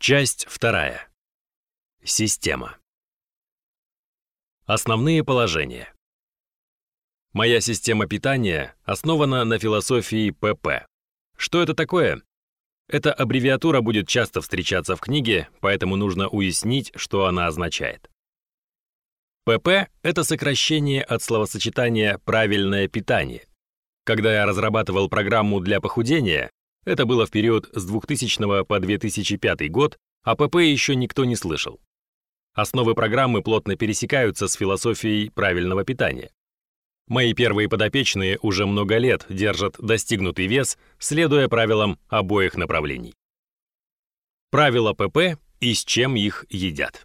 Часть вторая. Система. Основные положения. Моя система питания основана на философии ПП. Что это такое? Эта аббревиатура будет часто встречаться в книге, поэтому нужно уяснить, что она означает. ПП — это сокращение от словосочетания «правильное питание». Когда я разрабатывал программу для похудения, это было в период с 2000 по 2005 год, а ПП еще никто не слышал. Основы программы плотно пересекаются с философией правильного питания. Мои первые подопечные уже много лет держат достигнутый вес, следуя правилам обоих направлений. Правила ПП и с чем их едят.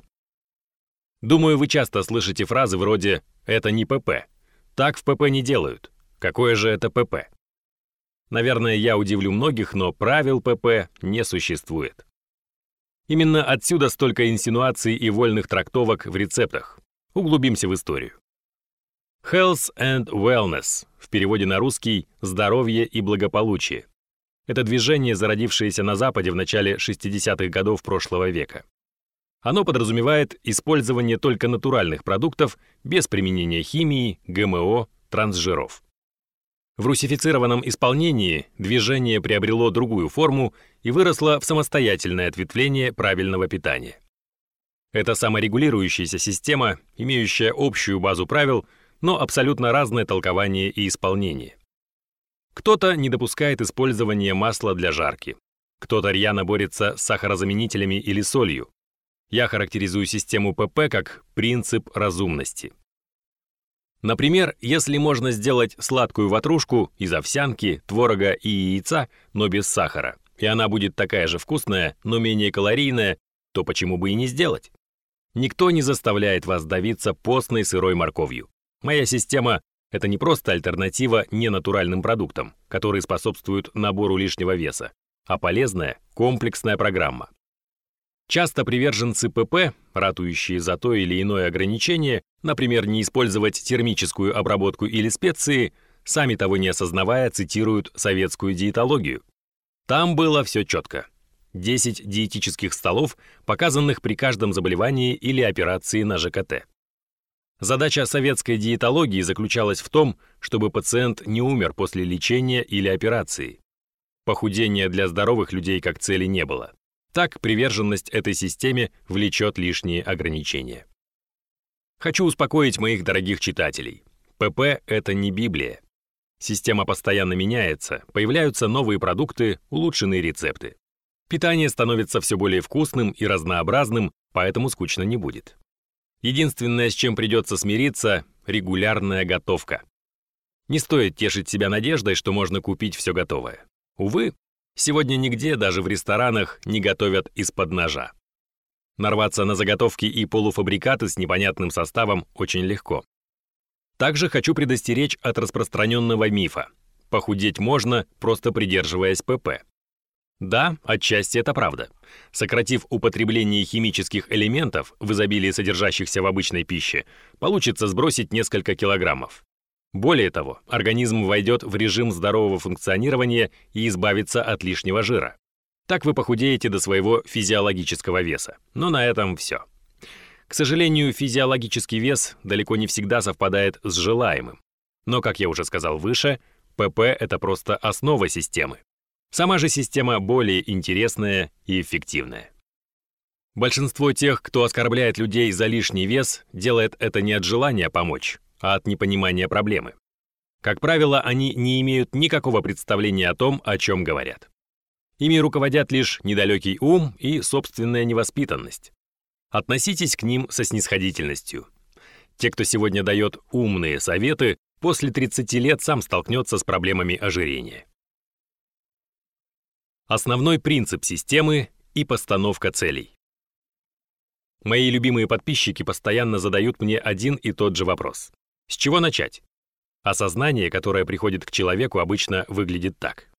Думаю, вы часто слышите фразы вроде «это не ПП», «так в ПП не делают», «какое же это ПП?». Наверное, я удивлю многих, но правил ПП не существует. Именно отсюда столько инсинуаций и вольных трактовок в рецептах. Углубимся в историю. Health and Wellness, в переводе на русский «здоровье и благополучие». Это движение, зародившееся на Западе в начале 60-х годов прошлого века. Оно подразумевает использование только натуральных продуктов без применения химии, ГМО, трансжиров. В русифицированном исполнении движение приобрело другую форму и выросло в самостоятельное ответвление правильного питания. Это саморегулирующаяся система, имеющая общую базу правил, но абсолютно разное толкование и исполнение. Кто-то не допускает использования масла для жарки, кто-то рьяно борется с сахарозаменителями или солью. Я характеризую систему ПП как принцип разумности. Например, если можно сделать сладкую ватрушку из овсянки, творога и яйца, но без сахара, и она будет такая же вкусная, но менее калорийная, то почему бы и не сделать? Никто не заставляет вас давиться постной сырой морковью. Моя система — это не просто альтернатива ненатуральным продуктам, которые способствуют набору лишнего веса, а полезная, комплексная программа. Часто приверженцы ПП, ратующие за то или иное ограничение, например, не использовать термическую обработку или специи, сами того не осознавая, цитируют советскую диетологию. Там было все четко. 10 диетических столов, показанных при каждом заболевании или операции на ЖКТ. Задача советской диетологии заключалась в том, чтобы пациент не умер после лечения или операции. Похудения для здоровых людей как цели не было. Так приверженность этой системе влечет лишние ограничения. Хочу успокоить моих дорогих читателей. ПП — это не Библия. Система постоянно меняется, появляются новые продукты, улучшенные рецепты. Питание становится все более вкусным и разнообразным, поэтому скучно не будет. Единственное, с чем придется смириться — регулярная готовка. Не стоит тешить себя надеждой, что можно купить все готовое. Увы, Сегодня нигде, даже в ресторанах, не готовят из-под ножа. Нарваться на заготовки и полуфабрикаты с непонятным составом очень легко. Также хочу предостеречь от распространенного мифа. Похудеть можно, просто придерживаясь ПП. Да, отчасти это правда. Сократив употребление химических элементов в изобилии содержащихся в обычной пище, получится сбросить несколько килограммов. Более того, организм войдет в режим здорового функционирования и избавится от лишнего жира. Так вы похудеете до своего физиологического веса. Но на этом все. К сожалению, физиологический вес далеко не всегда совпадает с желаемым. Но, как я уже сказал выше, ПП — это просто основа системы. Сама же система более интересная и эффективная. Большинство тех, кто оскорбляет людей за лишний вес, делает это не от желания помочь, а от непонимания проблемы. Как правило, они не имеют никакого представления о том, о чем говорят. Ими руководят лишь недалекий ум и собственная невоспитанность. Относитесь к ним со снисходительностью. Те, кто сегодня дает умные советы, после 30 лет сам столкнется с проблемами ожирения. Основной принцип системы и постановка целей. Мои любимые подписчики постоянно задают мне один и тот же вопрос. С чего начать? Осознание, которое приходит к человеку, обычно выглядит так.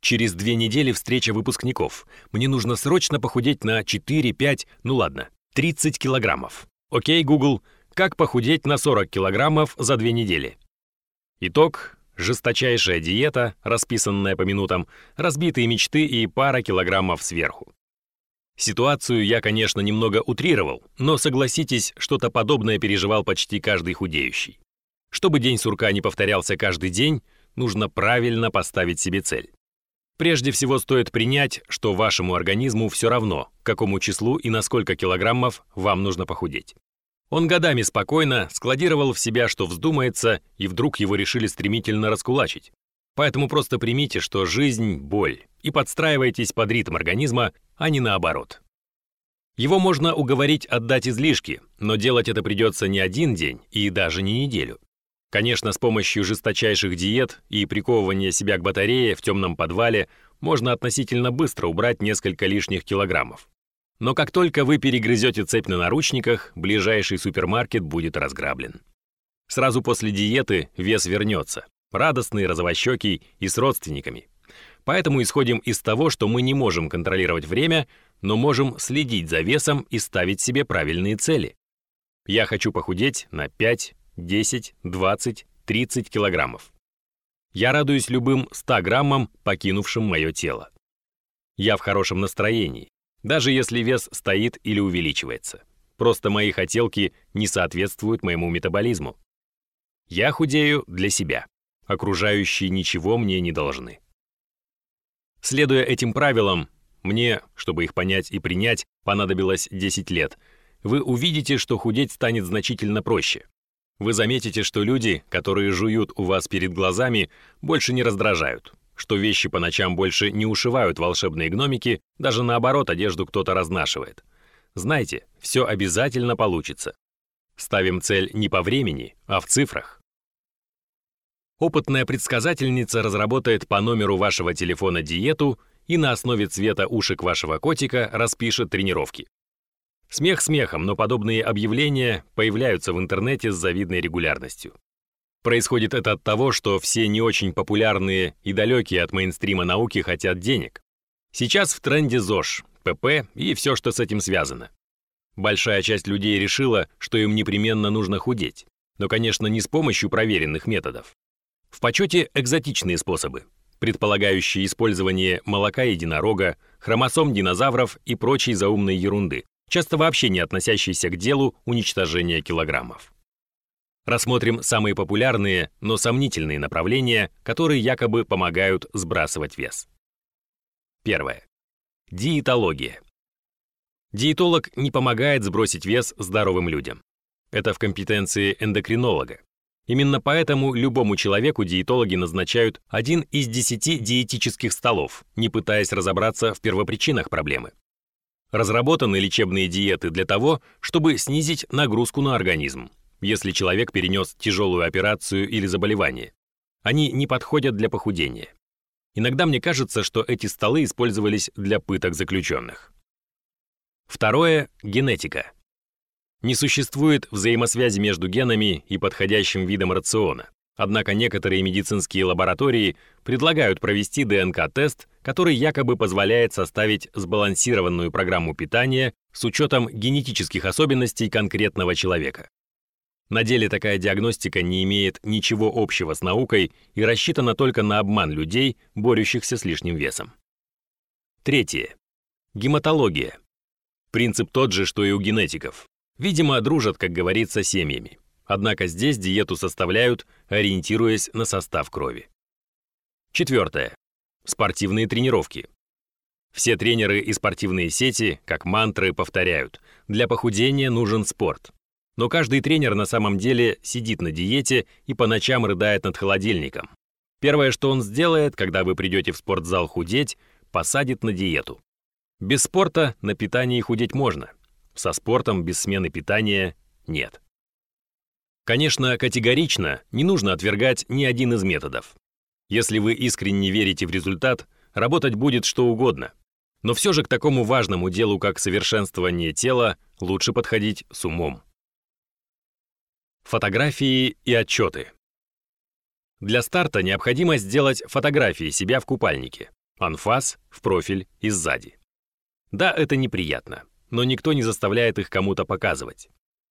Через две недели встреча выпускников. Мне нужно срочно похудеть на 4, 5, ну ладно, 30 килограммов. Окей, Google, как похудеть на 40 килограммов за две недели? Итог – жесточайшая диета, расписанная по минутам, разбитые мечты и пара килограммов сверху. Ситуацию я, конечно, немного утрировал, но согласитесь, что-то подобное переживал почти каждый худеющий. Чтобы день сурка не повторялся каждый день, нужно правильно поставить себе цель. Прежде всего стоит принять, что вашему организму все равно, к какому числу и на сколько килограммов вам нужно похудеть. Он годами спокойно складировал в себя, что вздумается, и вдруг его решили стремительно раскулачить. Поэтому просто примите, что жизнь – боль, и подстраивайтесь под ритм организма, а не наоборот. Его можно уговорить отдать излишки, но делать это придется не один день и даже не неделю. Конечно, с помощью жесточайших диет и приковывания себя к батарее в темном подвале можно относительно быстро убрать несколько лишних килограммов. Но как только вы перегрызете цепь на наручниках, ближайший супермаркет будет разграблен. Сразу после диеты вес вернется, радостный, розовощекий и с родственниками. Поэтому исходим из того, что мы не можем контролировать время, но можем следить за весом и ставить себе правильные цели. Я хочу похудеть на 5, 10, 20, 30 килограммов. Я радуюсь любым 100 граммам, покинувшим мое тело. Я в хорошем настроении, даже если вес стоит или увеличивается. Просто мои хотелки не соответствуют моему метаболизму. Я худею для себя. Окружающие ничего мне не должны. Следуя этим правилам, мне, чтобы их понять и принять, понадобилось 10 лет. Вы увидите, что худеть станет значительно проще. Вы заметите, что люди, которые жуют у вас перед глазами, больше не раздражают, что вещи по ночам больше не ушивают волшебные гномики, даже наоборот одежду кто-то разнашивает. Знайте, все обязательно получится. Ставим цель не по времени, а в цифрах. Опытная предсказательница разработает по номеру вашего телефона диету и на основе цвета ушек вашего котика распишет тренировки. Смех смехом, но подобные объявления появляются в интернете с завидной регулярностью. Происходит это от того, что все не очень популярные и далекие от мейнстрима науки хотят денег. Сейчас в тренде ЗОЖ, ПП и все, что с этим связано. Большая часть людей решила, что им непременно нужно худеть, но, конечно, не с помощью проверенных методов. В почете экзотичные способы, предполагающие использование молока единорога, хромосом динозавров и прочей заумной ерунды, часто вообще не относящейся к делу уничтожения килограммов. Рассмотрим самые популярные, но сомнительные направления, которые якобы помогают сбрасывать вес. Первое. Диетология. Диетолог не помогает сбросить вес здоровым людям. Это в компетенции эндокринолога. Именно поэтому любому человеку диетологи назначают один из десяти диетических столов, не пытаясь разобраться в первопричинах проблемы. Разработаны лечебные диеты для того, чтобы снизить нагрузку на организм, если человек перенес тяжелую операцию или заболевание. Они не подходят для похудения. Иногда мне кажется, что эти столы использовались для пыток заключенных. Второе – генетика. Не существует взаимосвязи между генами и подходящим видом рациона. Однако некоторые медицинские лаборатории предлагают провести ДНК-тест, который якобы позволяет составить сбалансированную программу питания с учетом генетических особенностей конкретного человека. На деле такая диагностика не имеет ничего общего с наукой и рассчитана только на обман людей, борющихся с лишним весом. Третье. Гематология. Принцип тот же, что и у генетиков. Видимо, дружат, как говорится, семьями. Однако здесь диету составляют, ориентируясь на состав крови. Четвертое. Спортивные тренировки. Все тренеры и спортивные сети, как мантры, повторяют, для похудения нужен спорт. Но каждый тренер на самом деле сидит на диете и по ночам рыдает над холодильником. Первое, что он сделает, когда вы придете в спортзал худеть, посадит на диету. Без спорта на питании худеть можно, со спортом без смены питания нет. Конечно, категорично не нужно отвергать ни один из методов. Если вы искренне верите в результат, работать будет что угодно. Но все же к такому важному делу, как совершенствование тела, лучше подходить с умом. Фотографии и отчеты. Для старта необходимо сделать фотографии себя в купальнике, анфас, в профиль и сзади. Да, это неприятно но никто не заставляет их кому-то показывать.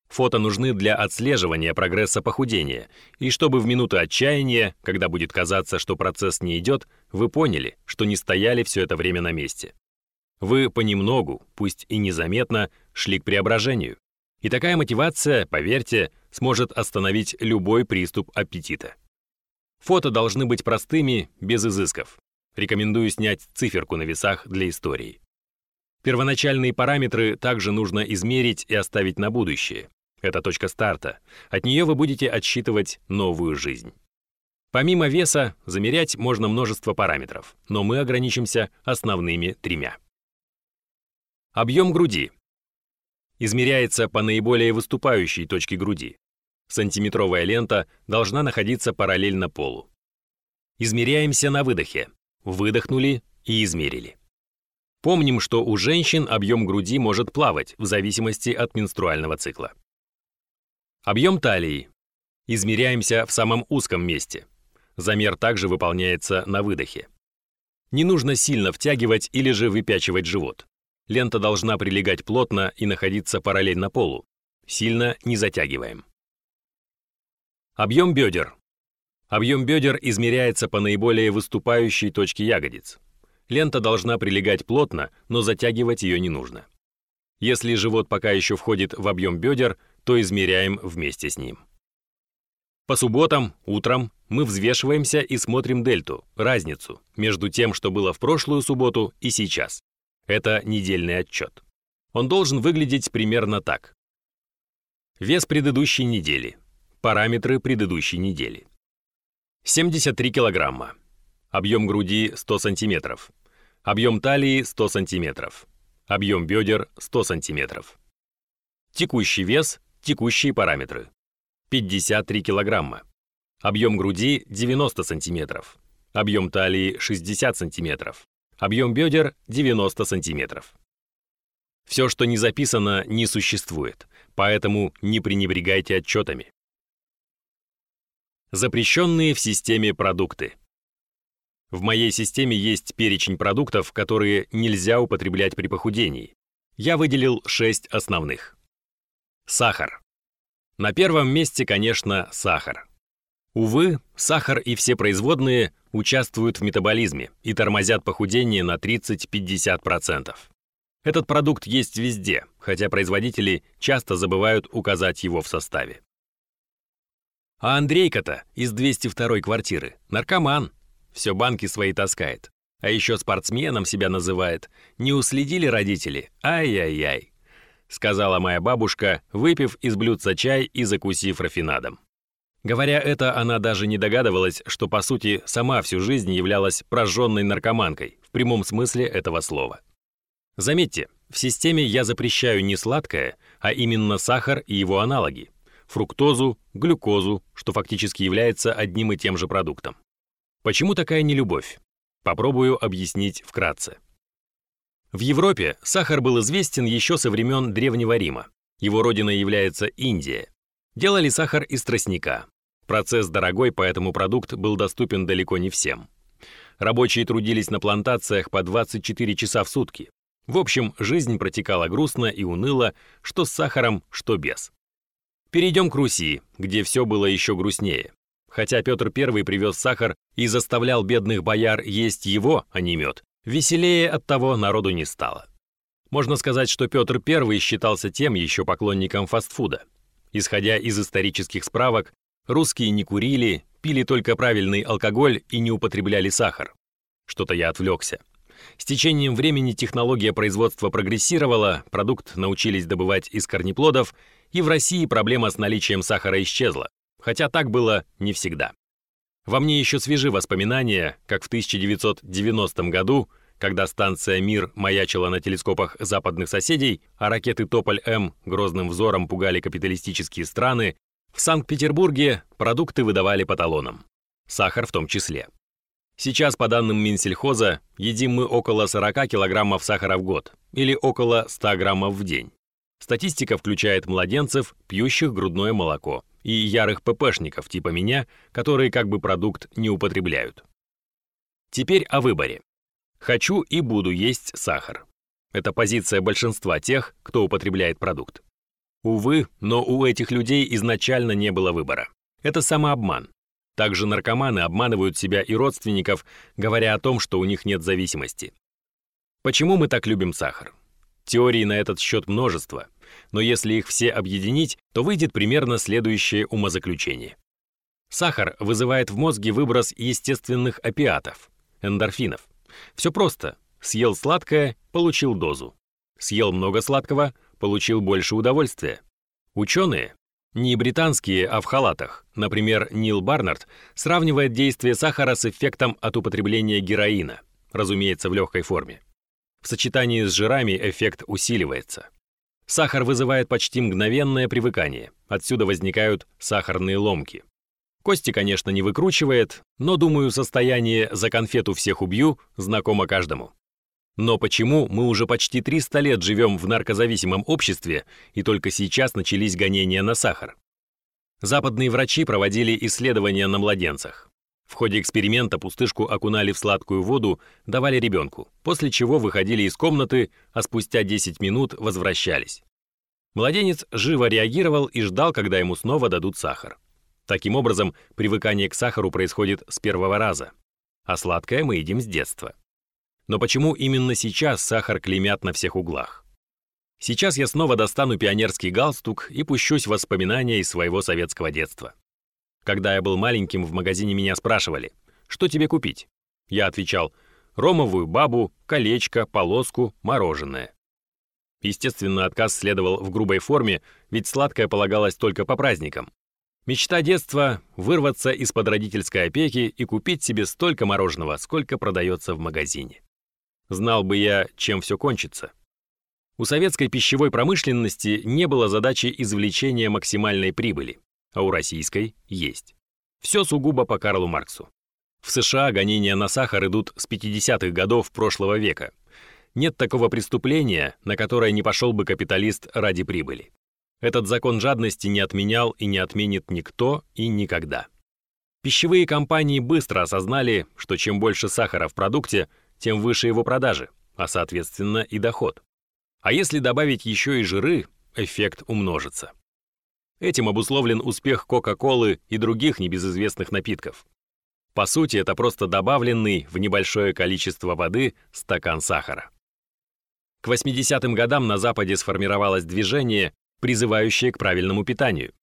Фото нужны для отслеживания прогресса похудения, и чтобы в минуты отчаяния, когда будет казаться, что процесс не идет, вы поняли, что не стояли все это время на месте. Вы понемногу, пусть и незаметно, шли к преображению. И такая мотивация, поверьте, сможет остановить любой приступ аппетита. Фото должны быть простыми, без изысков. Рекомендую снять циферку на весах для истории. Первоначальные параметры также нужно измерить и оставить на будущее. Это точка старта. От нее вы будете отсчитывать новую жизнь. Помимо веса, замерять можно множество параметров, но мы ограничимся основными тремя. Объем груди. Измеряется по наиболее выступающей точке груди. Сантиметровая лента должна находиться параллельно полу. Измеряемся на выдохе. Выдохнули и измерили. Помним, что у женщин объем груди может плавать в зависимости от менструального цикла. Объем талии. Измеряемся в самом узком месте. Замер также выполняется на выдохе. Не нужно сильно втягивать или же выпячивать живот. Лента должна прилегать плотно и находиться параллельно полу. Сильно не затягиваем. Объем бедер. Объем бедер измеряется по наиболее выступающей точке ягодиц. Лента должна прилегать плотно, но затягивать ее не нужно. Если живот пока еще входит в объем бедер, то измеряем вместе с ним. По субботам, утром мы взвешиваемся и смотрим дельту, разницу, между тем, что было в прошлую субботу и сейчас. Это недельный отчет. Он должен выглядеть примерно так. Вес предыдущей недели. Параметры предыдущей недели. 73 килограмма. Объем груди 100 сантиметров. Объем талии 100 сантиметров. Объем бедер 100 сантиметров. Текущий вес, текущие параметры. 53 килограмма. Объем груди 90 сантиметров. Объем талии 60 сантиметров. Объем бедер 90 сантиметров. Все, что не записано, не существует, поэтому не пренебрегайте отчетами. Запрещенные в системе продукты. В моей системе есть перечень продуктов, которые нельзя употреблять при похудении. Я выделил 6 основных. Сахар. На первом месте, конечно, сахар. Увы, сахар и все производные участвуют в метаболизме и тормозят похудение на 30-50%. Этот продукт есть везде, хотя производители часто забывают указать его в составе. А Андрейка-то из 202 квартиры наркоман, все банки свои таскает. А еще спортсменом себя называет. Не уследили родители? Ай-яй-яй. Сказала моя бабушка, выпив из блюдца чай и закусив рафинадом. Говоря это, она даже не догадывалась, что по сути сама всю жизнь являлась прожженной наркоманкой, в прямом смысле этого слова. Заметьте, в системе я запрещаю не сладкое, а именно сахар и его аналоги – фруктозу, глюкозу, что фактически является одним и тем же продуктом. Почему такая нелюбовь? Попробую объяснить вкратце. В Европе сахар был известен еще со времен Древнего Рима. Его родиной является Индия. Делали сахар из тростника. Процесс дорогой, поэтому продукт был доступен далеко не всем. Рабочие трудились на плантациях по 24 часа в сутки. В общем, жизнь протекала грустно и уныло, что с сахаром, что без. Перейдем к Руси, где все было еще грустнее. Хотя Петр I привез сахар и заставлял бедных бояр есть его, а не мед, веселее от того народу не стало. Можно сказать, что Петр I считался тем еще поклонником фастфуда. Исходя из исторических справок, русские не курили, пили только правильный алкоголь и не употребляли сахар. Что-то я отвлекся. С течением времени технология производства прогрессировала, продукт научились добывать из корнеплодов, и в России проблема с наличием сахара исчезла хотя так было не всегда. Во мне еще свежи воспоминания, как в 1990 году, когда станция «Мир» маячила на телескопах западных соседей, а ракеты «Тополь-М» грозным взором пугали капиталистические страны, в Санкт-Петербурге продукты выдавали по талонам. Сахар в том числе. Сейчас, по данным Минсельхоза, едим мы около 40 килограммов сахара в год или около 100 граммов в день. Статистика включает младенцев, пьющих грудное молоко, и ярых ППшников типа меня, которые как бы продукт не употребляют. Теперь о выборе. Хочу и буду есть сахар. Это позиция большинства тех, кто употребляет продукт. Увы, но у этих людей изначально не было выбора. Это самообман. Также наркоманы обманывают себя и родственников, говоря о том, что у них нет зависимости. Почему мы так любим сахар? Теорий на этот счет множество, но если их все объединить, то выйдет примерно следующее умозаключение. Сахар вызывает в мозге выброс естественных опиатов, эндорфинов. Все просто. Съел сладкое – получил дозу. Съел много сладкого – получил больше удовольствия. Ученые, не британские, а в халатах, например, Нил Барнард, сравнивает действие сахара с эффектом от употребления героина, разумеется, в легкой форме. В сочетании с жирами эффект усиливается. Сахар вызывает почти мгновенное привыкание, отсюда возникают сахарные ломки. Кости, конечно, не выкручивает, но, думаю, состояние «за конфету всех убью» знакомо каждому. Но почему мы уже почти 300 лет живем в наркозависимом обществе и только сейчас начались гонения на сахар? Западные врачи проводили исследования на младенцах. В ходе эксперимента пустышку окунали в сладкую воду, давали ребенку, после чего выходили из комнаты, а спустя 10 минут возвращались. Младенец живо реагировал и ждал, когда ему снова дадут сахар. Таким образом, привыкание к сахару происходит с первого раза, а сладкое мы едим с детства. Но почему именно сейчас сахар клеймят на всех углах? Сейчас я снова достану пионерский галстук и пущусь в воспоминания из своего советского детства. Когда я был маленьким, в магазине меня спрашивали, что тебе купить? Я отвечал, ромовую бабу, колечко, полоску, мороженое. Естественно, отказ следовал в грубой форме, ведь сладкое полагалось только по праздникам. Мечта детства — вырваться из-под родительской опеки и купить себе столько мороженого, сколько продается в магазине. Знал бы я, чем все кончится. У советской пищевой промышленности не было задачи извлечения максимальной прибыли, а у российской есть. Все сугубо по Карлу Марксу. В США гонения на сахар идут с 50-х годов прошлого века. Нет такого преступления, на которое не пошел бы капиталист ради прибыли. Этот закон жадности не отменял и не отменит никто и никогда. Пищевые компании быстро осознали, что чем больше сахара в продукте, тем выше его продажи, а соответственно и доход. А если добавить еще и жиры, эффект умножится. Этим обусловлен успех Кока-Колы и других небезызвестных напитков. По сути, это просто добавленный в небольшое количество воды стакан сахара. К 80-м годам на Западе сформировалось движение, призывающее к правильному питанию.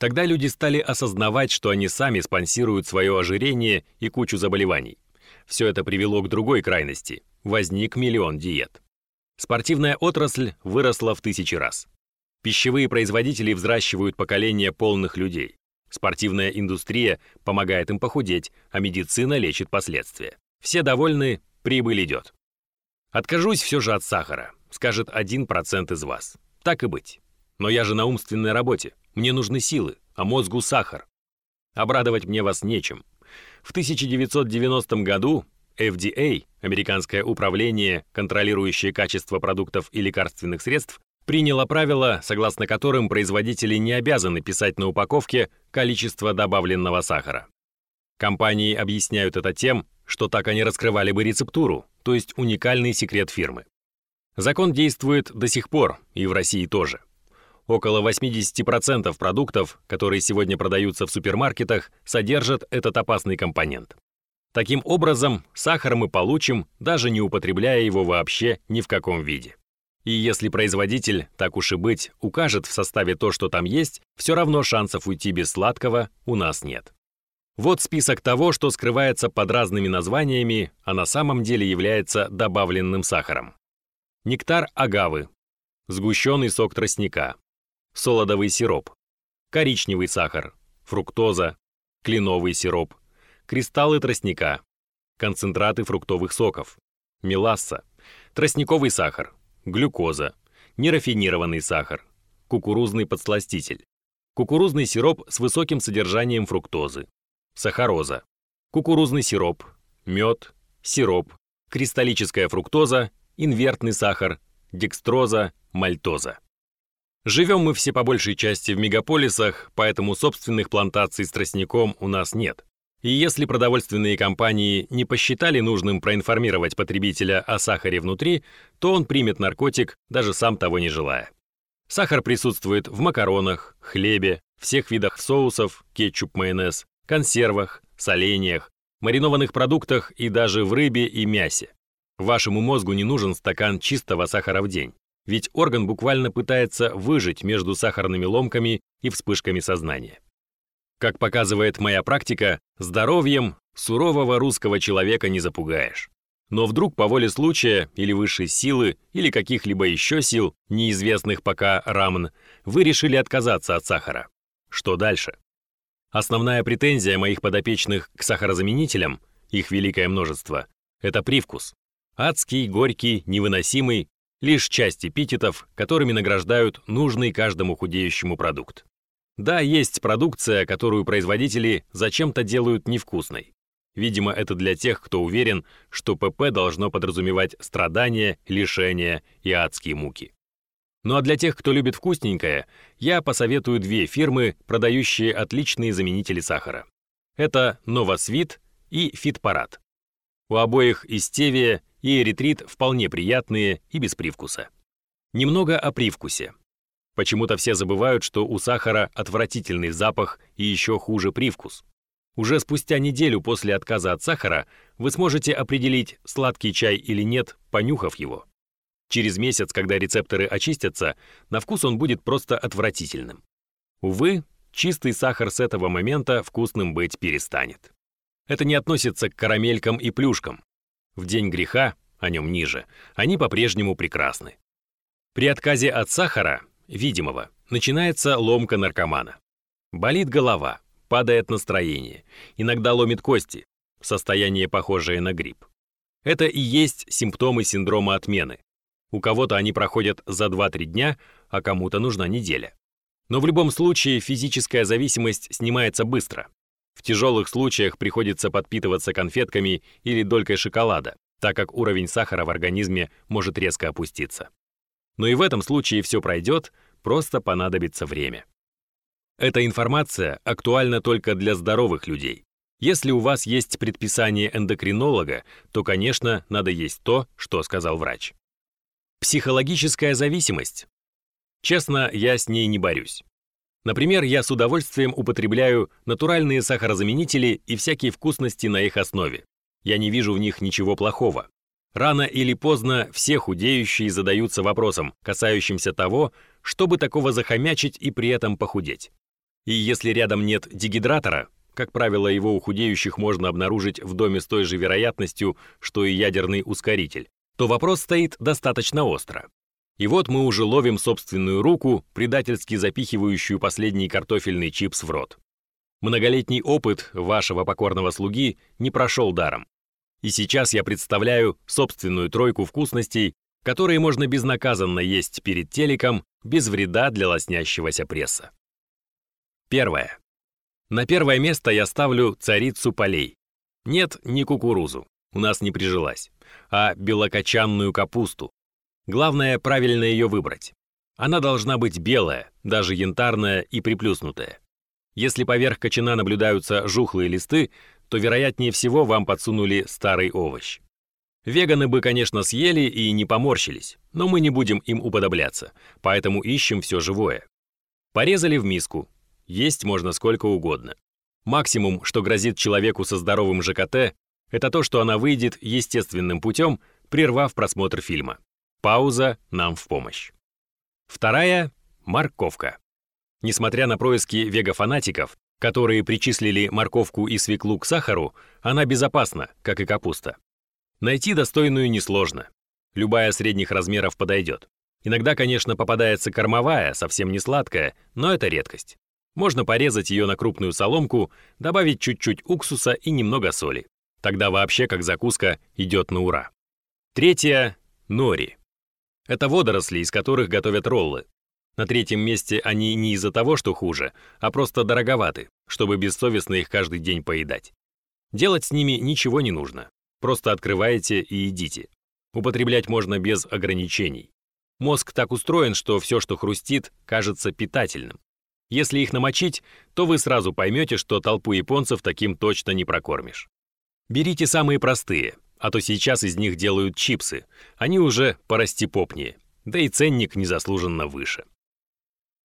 Тогда люди стали осознавать, что они сами спонсируют свое ожирение и кучу заболеваний. Все это привело к другой крайности. Возник миллион диет. Спортивная отрасль выросла в тысячи раз. Пищевые производители взращивают поколение полных людей. Спортивная индустрия помогает им похудеть, а медицина лечит последствия. Все довольны, прибыль идет. Откажусь все же от сахара, скажет 1% из вас. Так и быть. Но я же на умственной работе. Мне нужны силы, а мозгу сахар. Обрадовать мне вас нечем. В 1990 году FDA, Американское управление, контролирующее качество продуктов и лекарственных средств, приняло правила, согласно которым производители не обязаны писать на упаковке количество добавленного сахара. Компании объясняют это тем, что так они раскрывали бы рецептуру, то есть уникальный секрет фирмы. Закон действует до сих пор, и в России тоже. Около 80% продуктов, которые сегодня продаются в супермаркетах, содержат этот опасный компонент. Таким образом, сахар мы получим, даже не употребляя его вообще ни в каком виде. И если производитель, так уж и быть, укажет в составе то, что там есть, все равно шансов уйти без сладкого у нас нет. Вот список того, что скрывается под разными названиями, а на самом деле является добавленным сахаром. Нектар агавы, сгущенный сок тростника, солодовый сироп, коричневый сахар, фруктоза, кленовый сироп, кристаллы тростника, концентраты фруктовых соков, меласса, тростниковый сахар, глюкоза, нерафинированный сахар, кукурузный подсластитель, кукурузный сироп с высоким содержанием фруктозы, сахароза, кукурузный сироп, мед, сироп, кристаллическая фруктоза, инвертный сахар, декстроза, мальтоза. Живем мы все по большей части в мегаполисах, поэтому собственных плантаций с тростником у нас нет. И если продовольственные компании не посчитали нужным проинформировать потребителя о сахаре внутри, то он примет наркотик, даже сам того не желая. Сахар присутствует в макаронах, хлебе, всех видах соусов, кетчуп, майонез, консервах, соленьях, маринованных продуктах и даже в рыбе и мясе. Вашему мозгу не нужен стакан чистого сахара в день, ведь орган буквально пытается выжить между сахарными ломками и вспышками сознания. Как показывает моя практика, здоровьем сурового русского человека не запугаешь. Но вдруг по воле случая или высшей силы, или каких-либо еще сил, неизвестных пока рамн, вы решили отказаться от сахара. Что дальше? Основная претензия моих подопечных к сахарозаменителям, их великое множество, это привкус. Адский, горький, невыносимый, лишь часть эпитетов, которыми награждают нужный каждому худеющему продукт. Да, есть продукция, которую производители зачем-то делают невкусной. Видимо, это для тех, кто уверен, что ПП должно подразумевать страдания, лишения и адские муки. Ну а для тех, кто любит вкусненькое, я посоветую две фирмы, продающие отличные заменители сахара. Это Новосвит и Фитпарад. У обоих и стевия, и эритрит вполне приятные и без привкуса. Немного о привкусе. Почему-то все забывают, что у сахара отвратительный запах и еще хуже привкус. Уже спустя неделю после отказа от сахара вы сможете определить, сладкий чай или нет, понюхав его. Через месяц, когда рецепторы очистятся, на вкус он будет просто отвратительным. Увы, чистый сахар с этого момента вкусным быть перестанет. Это не относится к карамелькам и плюшкам. В день греха, о нем ниже, они по-прежнему прекрасны. При отказе от сахара, видимого, начинается ломка наркомана. Болит голова, падает настроение, иногда ломит кости, состояние похожее на грипп. Это и есть симптомы синдрома отмены, у кого-то они проходят за 2-3 дня, а кому-то нужна неделя. Но в любом случае физическая зависимость снимается быстро. В тяжелых случаях приходится подпитываться конфетками или долькой шоколада, так как уровень сахара в организме может резко опуститься. Но и в этом случае все пройдет, просто понадобится время. Эта информация актуальна только для здоровых людей. Если у вас есть предписание эндокринолога, то, конечно, надо есть то, что сказал врач. Психологическая зависимость. Честно, я с ней не борюсь. Например, я с удовольствием употребляю натуральные сахарозаменители и всякие вкусности на их основе. Я не вижу в них ничего плохого. Рано или поздно все худеющие задаются вопросом, касающимся того, чтобы такого захомячить и при этом похудеть. И если рядом нет дегидратора, как правило, его у худеющих можно обнаружить в доме с той же вероятностью, что и ядерный ускоритель, то вопрос стоит достаточно остро. И вот мы уже ловим собственную руку, предательски запихивающую последний картофельный чипс в рот. Многолетний опыт вашего покорного слуги не прошел даром. И сейчас я представляю собственную тройку вкусностей, которые можно безнаказанно есть перед телеком, без вреда для лоснящегося пресса. Первое. На первое место я ставлю царицу полей. Нет, не кукурузу у нас не прижилась, а белокочанную капусту. Главное, правильно ее выбрать. Она должна быть белая, даже янтарная и приплюснутая. Если поверх кочана наблюдаются жухлые листы, то вероятнее всего вам подсунули старый овощ. Веганы бы, конечно, съели и не поморщились, но мы не будем им уподобляться, поэтому ищем все живое. Порезали в миску. Есть можно сколько угодно. Максимум, что грозит человеку со здоровым ЖКТ, это то, что она выйдет естественным путем, прервав просмотр фильма. Пауза нам в помощь. Вторая – морковка. Несмотря на происки вегафанатиков, которые причислили морковку и свеклу к сахару, она безопасна, как и капуста. Найти достойную несложно. Любая средних размеров подойдет. Иногда, конечно, попадается кормовая, совсем не сладкая, но это редкость. Можно порезать ее на крупную соломку, добавить чуть-чуть уксуса и немного соли. Тогда вообще как закуска идет на ура. Третье – нори. Это водоросли, из которых готовят роллы. На третьем месте они не из-за того, что хуже, а просто дороговаты, чтобы бессовестно их каждый день поедать. Делать с ними ничего не нужно. Просто открываете и едите. Употреблять можно без ограничений. Мозг так устроен, что все, что хрустит, кажется питательным. Если их намочить, то вы сразу поймете, что толпу японцев таким точно не прокормишь. Берите самые простые, а то сейчас из них делают чипсы. Они уже порастипопнее, да и ценник незаслуженно выше.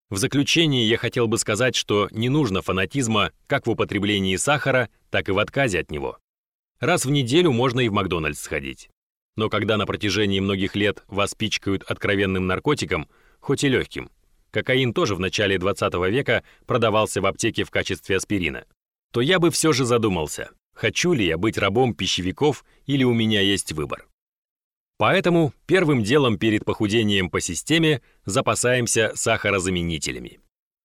В заключение я хотел бы сказать, что не нужно фанатизма как в употреблении сахара, так и в отказе от него. Раз в неделю можно и в Макдональдс сходить. Но когда на протяжении многих лет вас пичкают откровенным наркотиком, хоть и легким, кокаин тоже в начале 20 века продавался в аптеке в качестве аспирина, то я бы все же задумался, хочу ли я быть рабом пищевиков или у меня есть выбор. Поэтому первым делом перед похудением по системе запасаемся сахарозаменителями.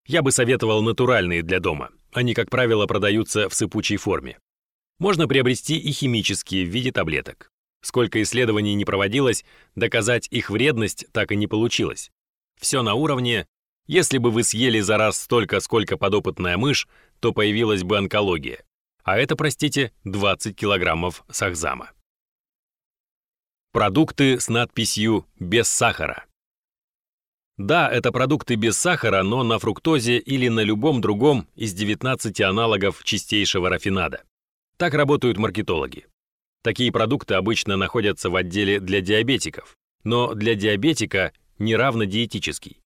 Я бы советовал натуральные для дома. Они, как правило, продаются в сыпучей форме. Можно приобрести и химические в виде таблеток. Сколько исследований не проводилось, доказать их вредность так и не получилось. Все на уровне. Если бы вы съели за раз столько, сколько подопытная мышь, то появилась бы онкология. А это, простите, 20 килограммов сахзама. Продукты с надписью «без сахара». Да, это продукты без сахара, но на фруктозе или на любом другом из 19 аналогов чистейшего рафинада. Так работают маркетологи. Такие продукты обычно находятся в отделе для диабетиков, но для диабетика не равно диетический.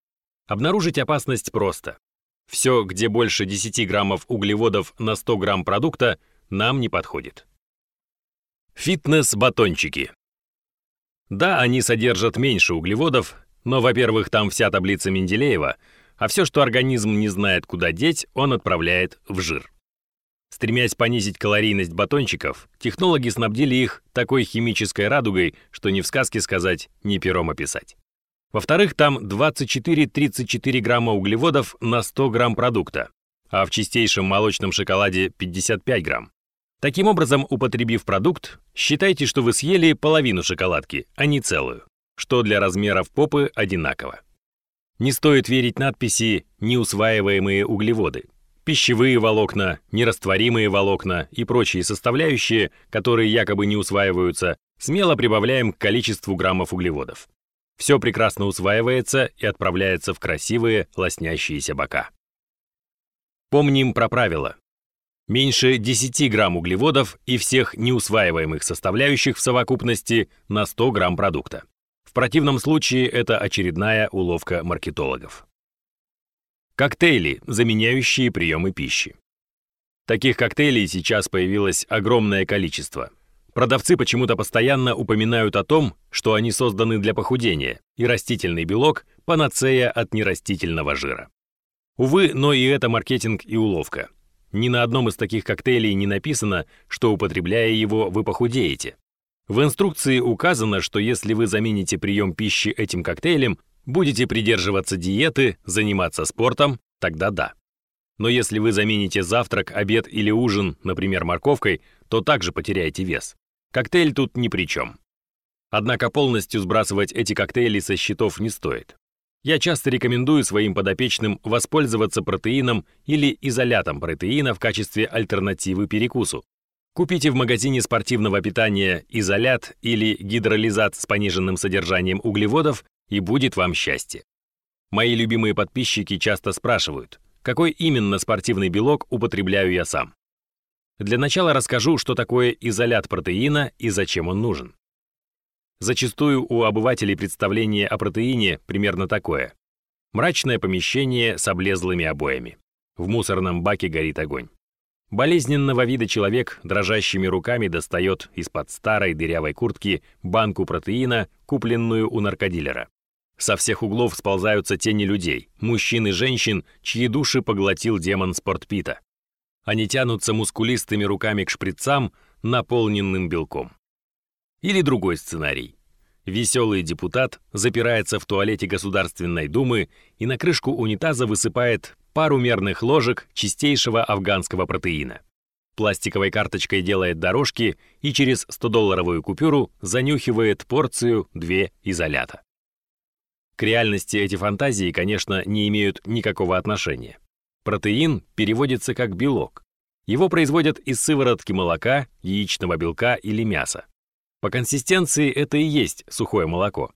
Обнаружить опасность просто. Все, где больше 10 граммов углеводов на 100 грамм продукта, нам не подходит. Фитнес-батончики. Да, они содержат меньше углеводов, но, во-первых, там вся таблица Менделеева, а все, что организм не знает, куда деть, он отправляет в жир. Стремясь понизить калорийность батончиков, технологи снабдили их такой химической радугой, что ни в сказке сказать, ни пером описать. Во-вторых, там 24-34 грамма углеводов на 100 грамм продукта, а в чистейшем молочном шоколаде 55 грамм. Таким образом, употребив продукт, считайте, что вы съели половину шоколадки, а не целую, что для размеров попы одинаково. Не стоит верить надписи «неусваиваемые углеводы», пищевые волокна, нерастворимые волокна и прочие составляющие, которые якобы не усваиваются, смело прибавляем к количеству граммов углеводов. Все прекрасно усваивается и отправляется в красивые лоснящиеся бока. Помним про правило. Меньше 10 грамм углеводов и всех неусваиваемых составляющих в совокупности на 100 грамм продукта. В противном случае это очередная уловка маркетологов. Коктейли, заменяющие приемы пищи. Таких коктейлей сейчас появилось огромное количество. Продавцы почему-то постоянно упоминают о том, что они созданы для похудения, и растительный белок – панацея от нерастительного жира. Увы, но и это маркетинг и уловка. Ни на одном из таких коктейлей не написано, что употребляя его, вы похудеете. В инструкции указано, что если вы замените прием пищи этим коктейлем, Будете придерживаться диеты, заниматься спортом, тогда да. Но если вы замените завтрак, обед или ужин, например, морковкой, то также потеряете вес. Коктейль тут ни при чем. Однако полностью сбрасывать эти коктейли со счетов не стоит. Я часто рекомендую своим подопечным воспользоваться протеином или изолятом протеина в качестве альтернативы перекусу. Купите в магазине спортивного питания изолят или гидролизат с пониженным содержанием углеводов и будет вам счастье. Мои любимые подписчики часто спрашивают, какой именно спортивный белок употребляю я сам. Для начала расскажу, что такое изолят протеина и зачем он нужен. Зачастую у обывателей представление о протеине примерно такое. Мрачное помещение с облезлыми обоями. В мусорном баке горит огонь. Болезненного вида человек дрожащими руками достает из-под старой дырявой куртки банку протеина, купленную у наркодилера. Со всех углов сползаются тени людей, мужчин и женщин, чьи души поглотил демон спортпита. Они тянутся мускулистыми руками к шприцам, наполненным белком. Или другой сценарий. Веселый депутат запирается в туалете Государственной Думы и на крышку унитаза высыпает пару мерных ложек чистейшего афганского протеина. Пластиковой карточкой делает дорожки и через 100-долларовую купюру занюхивает порцию две изолята. К реальности эти фантазии, конечно, не имеют никакого отношения. Протеин переводится как белок. Его производят из сыворотки молока, яичного белка или мяса. По консистенции это и есть сухое молоко.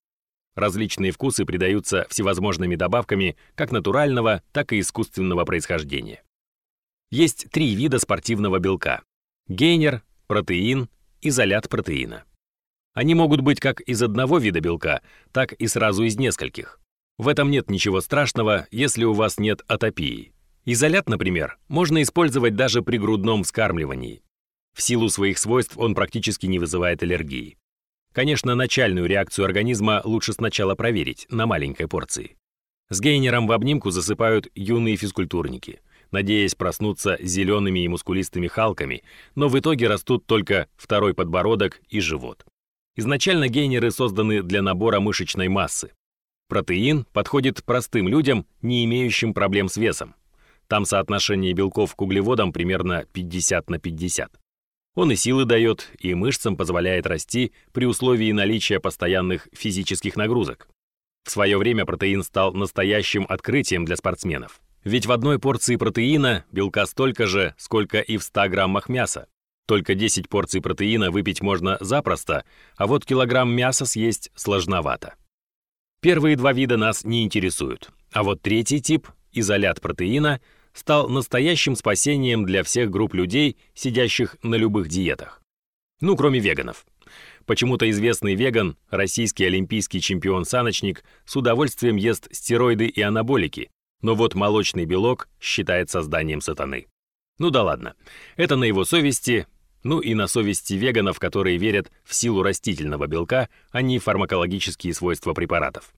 Различные вкусы придаются всевозможными добавками как натурального, так и искусственного происхождения. Есть три вида спортивного белка – гейнер, протеин, изолят протеина. Они могут быть как из одного вида белка, так и сразу из нескольких. В этом нет ничего страшного, если у вас нет атопии. Изолят, например, можно использовать даже при грудном вскармливании. В силу своих свойств он практически не вызывает аллергии. Конечно, начальную реакцию организма лучше сначала проверить на маленькой порции. С гейнером в обнимку засыпают юные физкультурники, надеясь проснуться зелеными и мускулистыми халками, но в итоге растут только второй подбородок и живот. Изначально гейнеры созданы для набора мышечной массы. Протеин подходит простым людям, не имеющим проблем с весом. Там соотношение белков к углеводам примерно 50 на 50. Он и силы дает, и мышцам позволяет расти при условии наличия постоянных физических нагрузок. В свое время протеин стал настоящим открытием для спортсменов. Ведь в одной порции протеина белка столько же, сколько и в 100 граммах мяса. Только 10 порций протеина выпить можно запросто, а вот килограмм мяса съесть сложновато. Первые два вида нас не интересуют, а вот третий тип, изолят протеина, стал настоящим спасением для всех групп людей, сидящих на любых диетах. Ну, кроме веганов. Почему-то известный веган, российский олимпийский чемпион-саночник, с удовольствием ест стероиды и анаболики, но вот молочный белок считает созданием сатаны. Ну да ладно, это на его совести, ну и на совести веганов, которые верят в силу растительного белка, а не фармакологические свойства препаратов.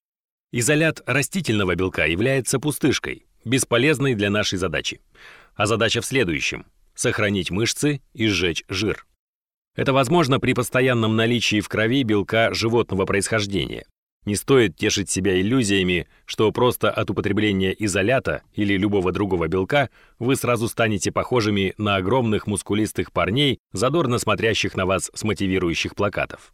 Изолят растительного белка является пустышкой, бесполезной для нашей задачи. А задача в следующем – сохранить мышцы и сжечь жир. Это возможно при постоянном наличии в крови белка животного происхождения. Не стоит тешить себя иллюзиями, что просто от употребления изолята или любого другого белка вы сразу станете похожими на огромных мускулистых парней, задорно смотрящих на вас с мотивирующих плакатов.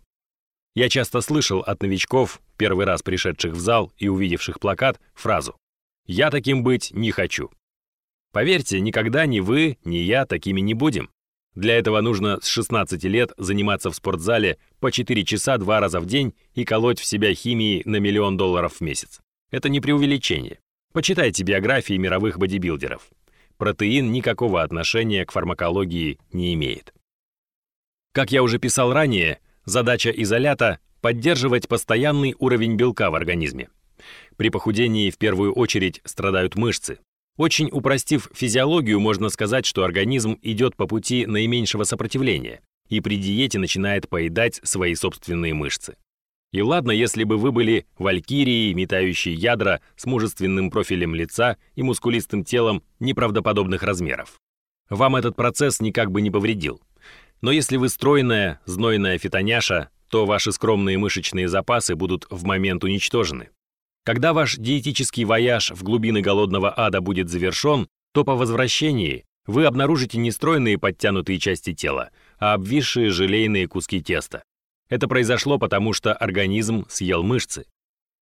Я часто слышал от новичков, первый раз пришедших в зал и увидевших плакат, фразу я таким быть не хочу. Поверьте, никогда ни вы, ни я такими не будем. Для этого нужно с 16 лет заниматься в спортзале по 4 часа два раза в день и колоть в себя химией на миллион долларов в месяц. Это не преувеличение. Почитайте биографии мировых бодибилдеров. Протеин никакого отношения к фармакологии не имеет. Как я уже писал ранее, задача изолята – поддерживать постоянный уровень белка в организме. При похудении в первую очередь страдают мышцы. Очень упростив физиологию, можно сказать, что организм идет по пути наименьшего сопротивления и при диете начинает поедать свои собственные мышцы. И ладно, если бы вы были валькирией, метающей ядра с мужественным профилем лица и мускулистым телом неправдоподобных размеров. Вам этот процесс никак бы не повредил. Но если вы стройная, знойная фитоняша, то ваши скромные мышечные запасы будут в момент уничтожены. Когда ваш диетический вояж в глубины голодного ада будет завершен, то по возвращении вы обнаружите не стройные подтянутые части тела, а обвисшие желейные куски теста. Это произошло потому, что организм съел мышцы.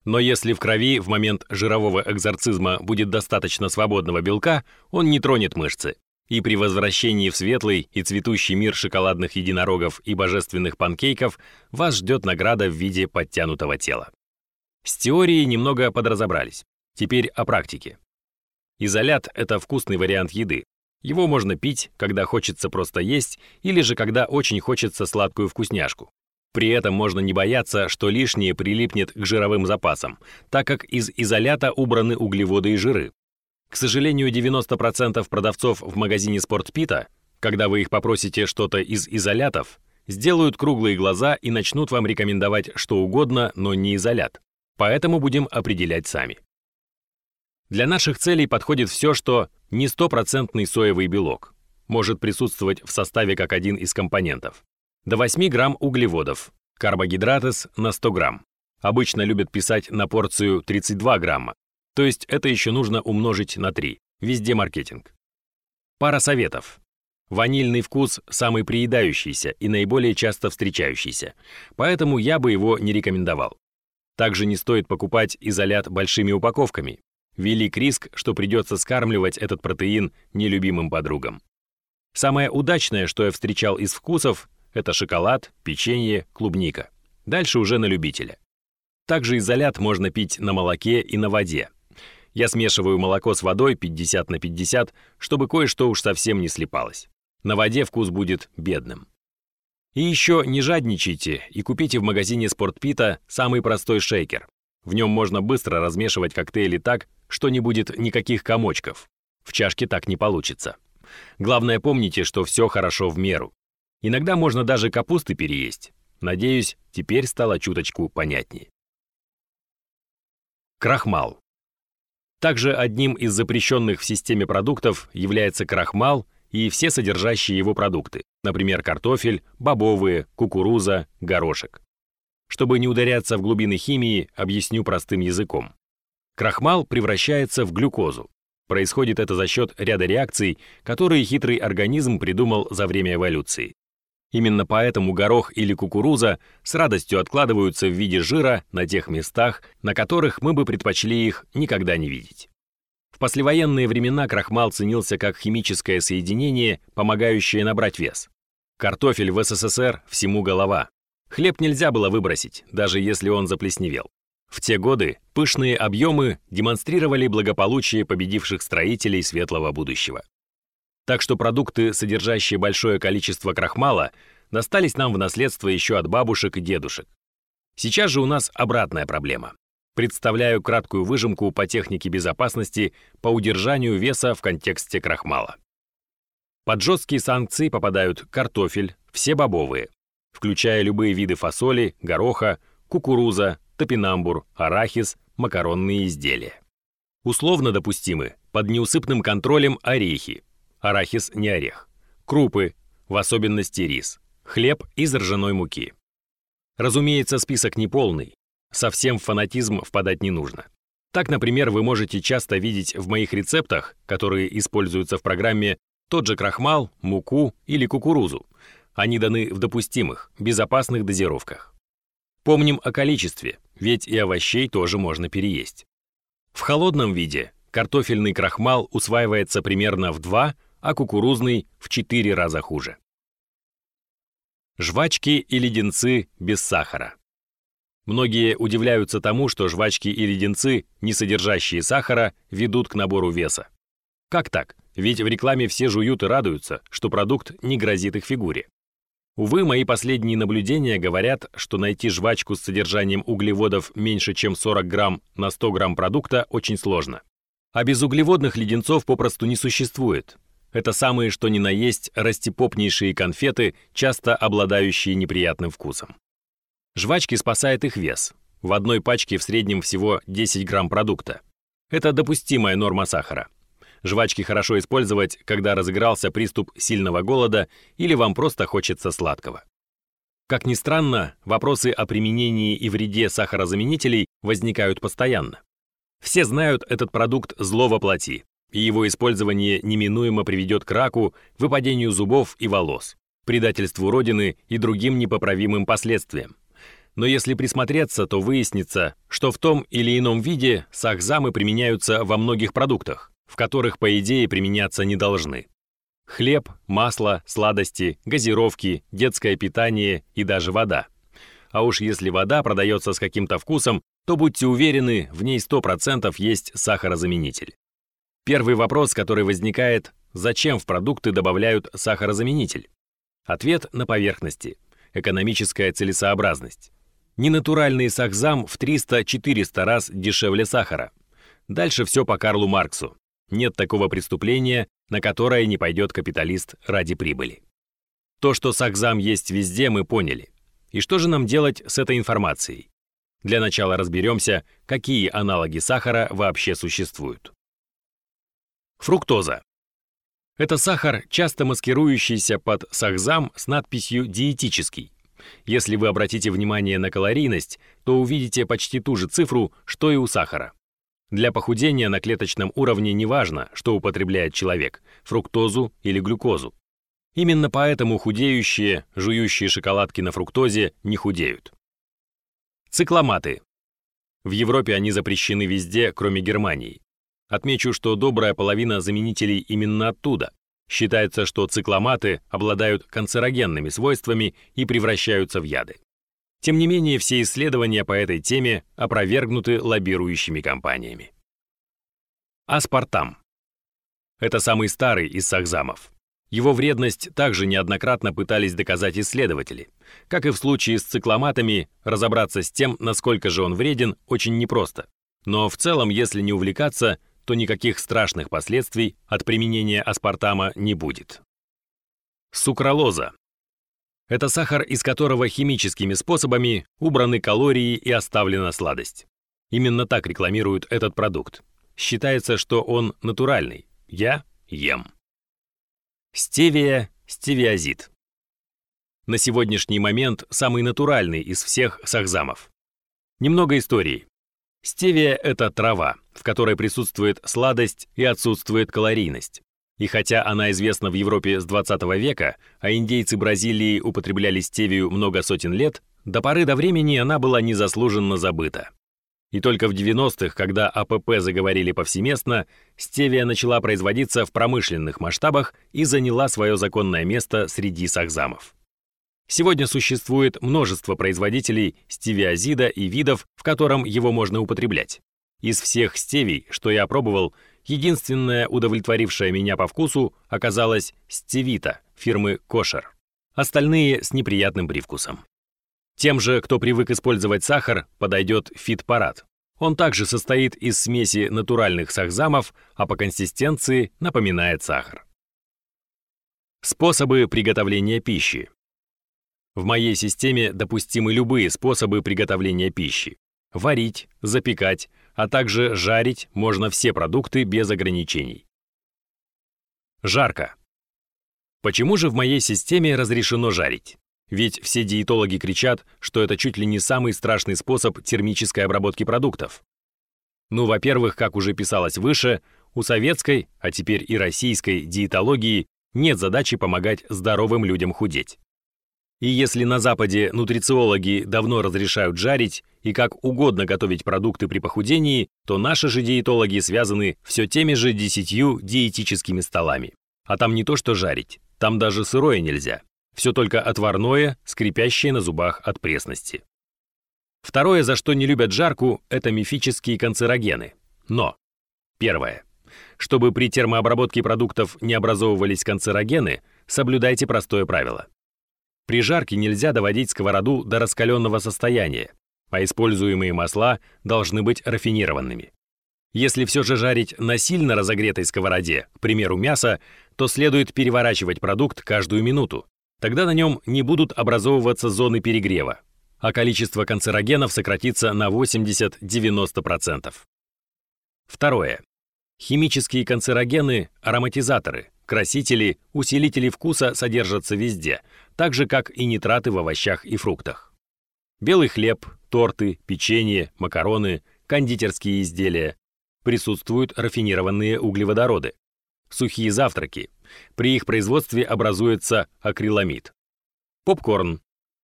Но если в крови в момент жирового экзорцизма будет достаточно свободного белка, он не тронет мышцы. И при возвращении в светлый и цветущий мир шоколадных единорогов и божественных панкейков вас ждет награда в виде подтянутого тела. С теорией немного подразобрались. Теперь о практике. Изолят – это вкусный вариант еды. Его можно пить, когда хочется просто есть, или же когда очень хочется сладкую вкусняшку. При этом можно не бояться, что лишнее прилипнет к жировым запасам, так как из изолята убраны углеводы и жиры. К сожалению, 90% продавцов в магазине Спортпита, когда вы их попросите что-то из изолятов, сделают круглые глаза и начнут вам рекомендовать что угодно, но не изолят поэтому будем определять сами. Для наших целей подходит все, что не стопроцентный соевый белок, может присутствовать в составе как один из компонентов. До 8 грамм углеводов, карбогидратес на 100 грамм. Обычно любят писать на порцию 32 грамма, то есть это еще нужно умножить на 3. Везде маркетинг. Пара советов. Ванильный вкус самый приедающийся и наиболее часто встречающийся, поэтому я бы его не рекомендовал. Также не стоит покупать изолят большими упаковками. Велик риск, что придется скармливать этот протеин нелюбимым подругам. Самое удачное, что я встречал из вкусов, это шоколад, печенье, клубника. Дальше уже на любителя. Также изолят можно пить на молоке и на воде. Я смешиваю молоко с водой 50 на 50, чтобы кое-что уж совсем не слипалось. На воде вкус будет бедным. И еще не жадничайте и купите в магазине Спортпита самый простой шейкер. В нем можно быстро размешивать коктейли так, что не будет никаких комочков. В чашке так не получится. Главное помните, что все хорошо в меру. Иногда можно даже капусты переесть. Надеюсь, теперь стало чуточку понятнее. Крахмал. Также одним из запрещенных в системе продуктов является крахмал и все содержащие его продукты, например, картофель, бобовые, кукуруза, горошек. Чтобы не ударяться в глубины химии, объясню простым языком. Крахмал превращается в глюкозу. Происходит это за счет ряда реакций, которые хитрый организм придумал за время эволюции. Именно поэтому горох или кукуруза с радостью откладываются в виде жира на тех местах, на которых мы бы предпочли их никогда не видеть. В послевоенные времена крахмал ценился как химическое соединение, помогающее набрать вес. Картофель в СССР всему голова. Хлеб нельзя было выбросить, даже если он заплесневел. В те годы пышные объемы демонстрировали благополучие победивших строителей светлого будущего. Так что продукты, содержащие большое количество крахмала, достались нам в наследство еще от бабушек и дедушек. Сейчас же у нас обратная проблема. Представляю краткую выжимку по технике безопасности по удержанию веса в контексте крахмала. Под жесткие санкции попадают картофель, все бобовые, включая любые виды фасоли, гороха, кукуруза, топинамбур, арахис, макаронные изделия. Условно допустимы под неусыпным контролем орехи, арахис не орех, крупы, в особенности рис, хлеб из ржаной муки. Разумеется, список не полный, совсем в фанатизм впадать не нужно. Так, например, вы можете часто видеть в моих рецептах, которые используются в программе, тот же крахмал, муку или кукурузу. Они даны в допустимых, безопасных дозировках. Помним о количестве, ведь и овощей тоже можно переесть. В холодном виде картофельный крахмал усваивается примерно в 2, а кукурузный в 4 раза хуже. Жвачки и леденцы без сахара. Многие удивляются тому, что жвачки и леденцы, не содержащие сахара, ведут к набору веса. Как так? Ведь в рекламе все жуют и радуются, что продукт не грозит их фигуре. Увы, мои последние наблюдения говорят, что найти жвачку с содержанием углеводов меньше, чем 40 грамм на 100 грамм продукта очень сложно. А безуглеводных леденцов попросту не существует. Это самые что ни на есть растепопнейшие конфеты, часто обладающие неприятным вкусом. Жвачки спасает их вес. В одной пачке в среднем всего 10 грамм продукта. Это допустимая норма сахара. Жвачки хорошо использовать, когда разыгрался приступ сильного голода или вам просто хочется сладкого. Как ни странно, вопросы о применении и вреде сахарозаменителей возникают постоянно. Все знают этот продукт зло воплоти, и его использование неминуемо приведет к раку, выпадению зубов и волос, предательству Родины и другим непоправимым последствиям. Но если присмотреться, то выяснится, что в том или ином виде сахзамы применяются во многих продуктах, в которых, по идее, применяться не должны. Хлеб, масло, сладости, газировки, детское питание и даже вода. А уж если вода продается с каким-то вкусом, то будьте уверены, в ней 100% есть сахарозаменитель. Первый вопрос, который возникает, зачем в продукты добавляют сахарозаменитель? Ответ на поверхности. Экономическая целесообразность. Ненатуральный сахзам в 300-400 раз дешевле сахара. Дальше все по Карлу Марксу. Нет такого преступления, на которое не пойдет капиталист ради прибыли. То, что сакзам есть везде, мы поняли. И что же нам делать с этой информацией? Для начала разберемся, какие аналоги сахара вообще существуют. Фруктоза. Это сахар, часто маскирующийся под сахзам с надписью «диетический». Если вы обратите внимание на калорийность, то увидите почти ту же цифру, что и у сахара. Для похудения на клеточном уровне не важно, что употребляет человек – фруктозу или глюкозу. Именно поэтому худеющие, жующие шоколадки на фруктозе не худеют. Цикломаты. В Европе они запрещены везде, кроме Германии. Отмечу, что добрая половина заменителей именно оттуда. Считается, что цикломаты обладают канцерогенными свойствами и превращаются в яды. Тем не менее, все исследования по этой теме опровергнуты лоббирующими компаниями. Аспартам. Это самый старый из сахзамов. Его вредность также неоднократно пытались доказать исследователи. Как и в случае с цикломатами, разобраться с тем, насколько же он вреден, очень непросто. Но в целом, если не увлекаться, то никаких страшных последствий от применения аспартама не будет. Сукралоза Это сахар, из которого химическими способами убраны калории и оставлена сладость. Именно так рекламируют этот продукт. Считается, что он натуральный. Я ем. Стевия, стевиазид. На сегодняшний момент самый натуральный из всех сахзамов. Немного истории. Стевия – это трава, в которой присутствует сладость и отсутствует калорийность. И хотя она известна в Европе с 20 века, а индейцы Бразилии употребляли стевию много сотен лет, до поры до времени она была незаслуженно забыта. И только в 90-х, когда АПП заговорили повсеместно, стевия начала производиться в промышленных масштабах и заняла свое законное место среди сахзамов. Сегодня существует множество производителей стевиазида и видов, в котором его можно употреблять. Из всех стевий, что я пробовал, единственная удовлетворившая меня по вкусу оказалась стевита фирмы Кошер. Остальные с неприятным привкусом. Тем же, кто привык использовать сахар, подойдет фитпарад. Он также состоит из смеси натуральных сахзамов, а по консистенции напоминает сахар. Способы приготовления пищи. В моей системе допустимы любые способы приготовления пищи. Варить, запекать, а также жарить можно все продукты без ограничений. Жарко. Почему же в моей системе разрешено жарить? Ведь все диетологи кричат, что это чуть ли не самый страшный способ термической обработки продуктов. Ну, во-первых, как уже писалось выше, у советской, а теперь и российской диетологии нет задачи помогать здоровым людям худеть. И если на Западе нутрициологи давно разрешают жарить и как угодно готовить продукты при похудении, то наши же диетологи связаны все теми же десятью диетическими столами. А там не то что жарить, там даже сырое нельзя. Все только отварное, скрипящее на зубах от пресности. Второе, за что не любят жарку, это мифические канцерогены. Но, первое. Чтобы при термообработке продуктов не образовывались канцерогены, соблюдайте простое правило. При жарке нельзя доводить сковороду до раскаленного состояния, а используемые масла должны быть рафинированными. Если все же жарить на сильно разогретой сковороде, к примеру, мясо, то следует переворачивать продукт каждую минуту. Тогда на нем не будут образовываться зоны перегрева, а количество канцерогенов сократится на 80-90%. Второе. Химические канцерогены – ароматизаторы, красители, усилители вкуса содержатся везде, так же, как и нитраты в овощах и фруктах. Белый хлеб, торты, печенье, макароны, кондитерские изделия. Присутствуют рафинированные углеводороды. Сухие завтраки. При их производстве образуется акриламид. Попкорн.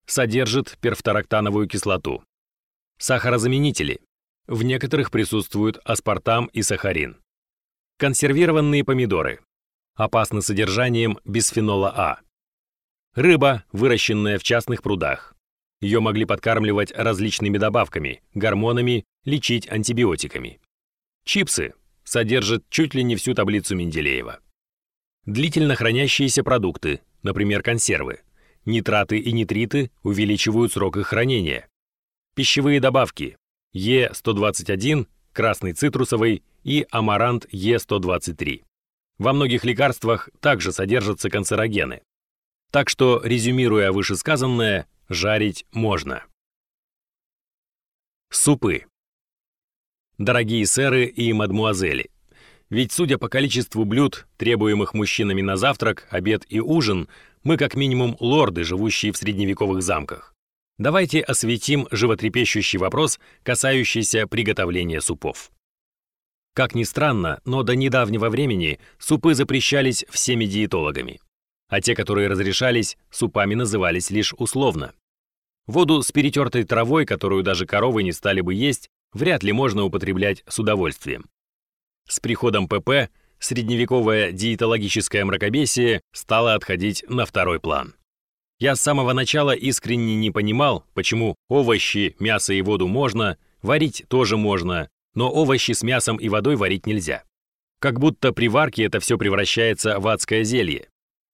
Содержит перфторактановую кислоту. Сахарозаменители. В некоторых присутствуют аспартам и сахарин. Консервированные помидоры. Опасны содержанием бисфенола А. Рыба, выращенная в частных прудах. Ее могли подкармливать различными добавками, гормонами, лечить антибиотиками. Чипсы содержат чуть ли не всю таблицу Менделеева. Длительно хранящиеся продукты, например, консервы. Нитраты и нитриты увеличивают срок их хранения. Пищевые добавки Е121, красный цитрусовый и амарант Е123. Во многих лекарствах также содержатся канцерогены. Так что, резюмируя вышесказанное, жарить можно. Супы. Дорогие сэры и мадмуазели, ведь судя по количеству блюд, требуемых мужчинами на завтрак, обед и ужин, мы как минимум лорды, живущие в средневековых замках. Давайте осветим животрепещущий вопрос, касающийся приготовления супов. Как ни странно, но до недавнего времени супы запрещались всеми диетологами а те, которые разрешались, супами назывались лишь условно. Воду с перетертой травой, которую даже коровы не стали бы есть, вряд ли можно употреблять с удовольствием. С приходом ПП средневековое диетологическое мракобесие стало отходить на второй план. Я с самого начала искренне не понимал, почему овощи, мясо и воду можно, варить тоже можно, но овощи с мясом и водой варить нельзя. Как будто при варке это все превращается в адское зелье.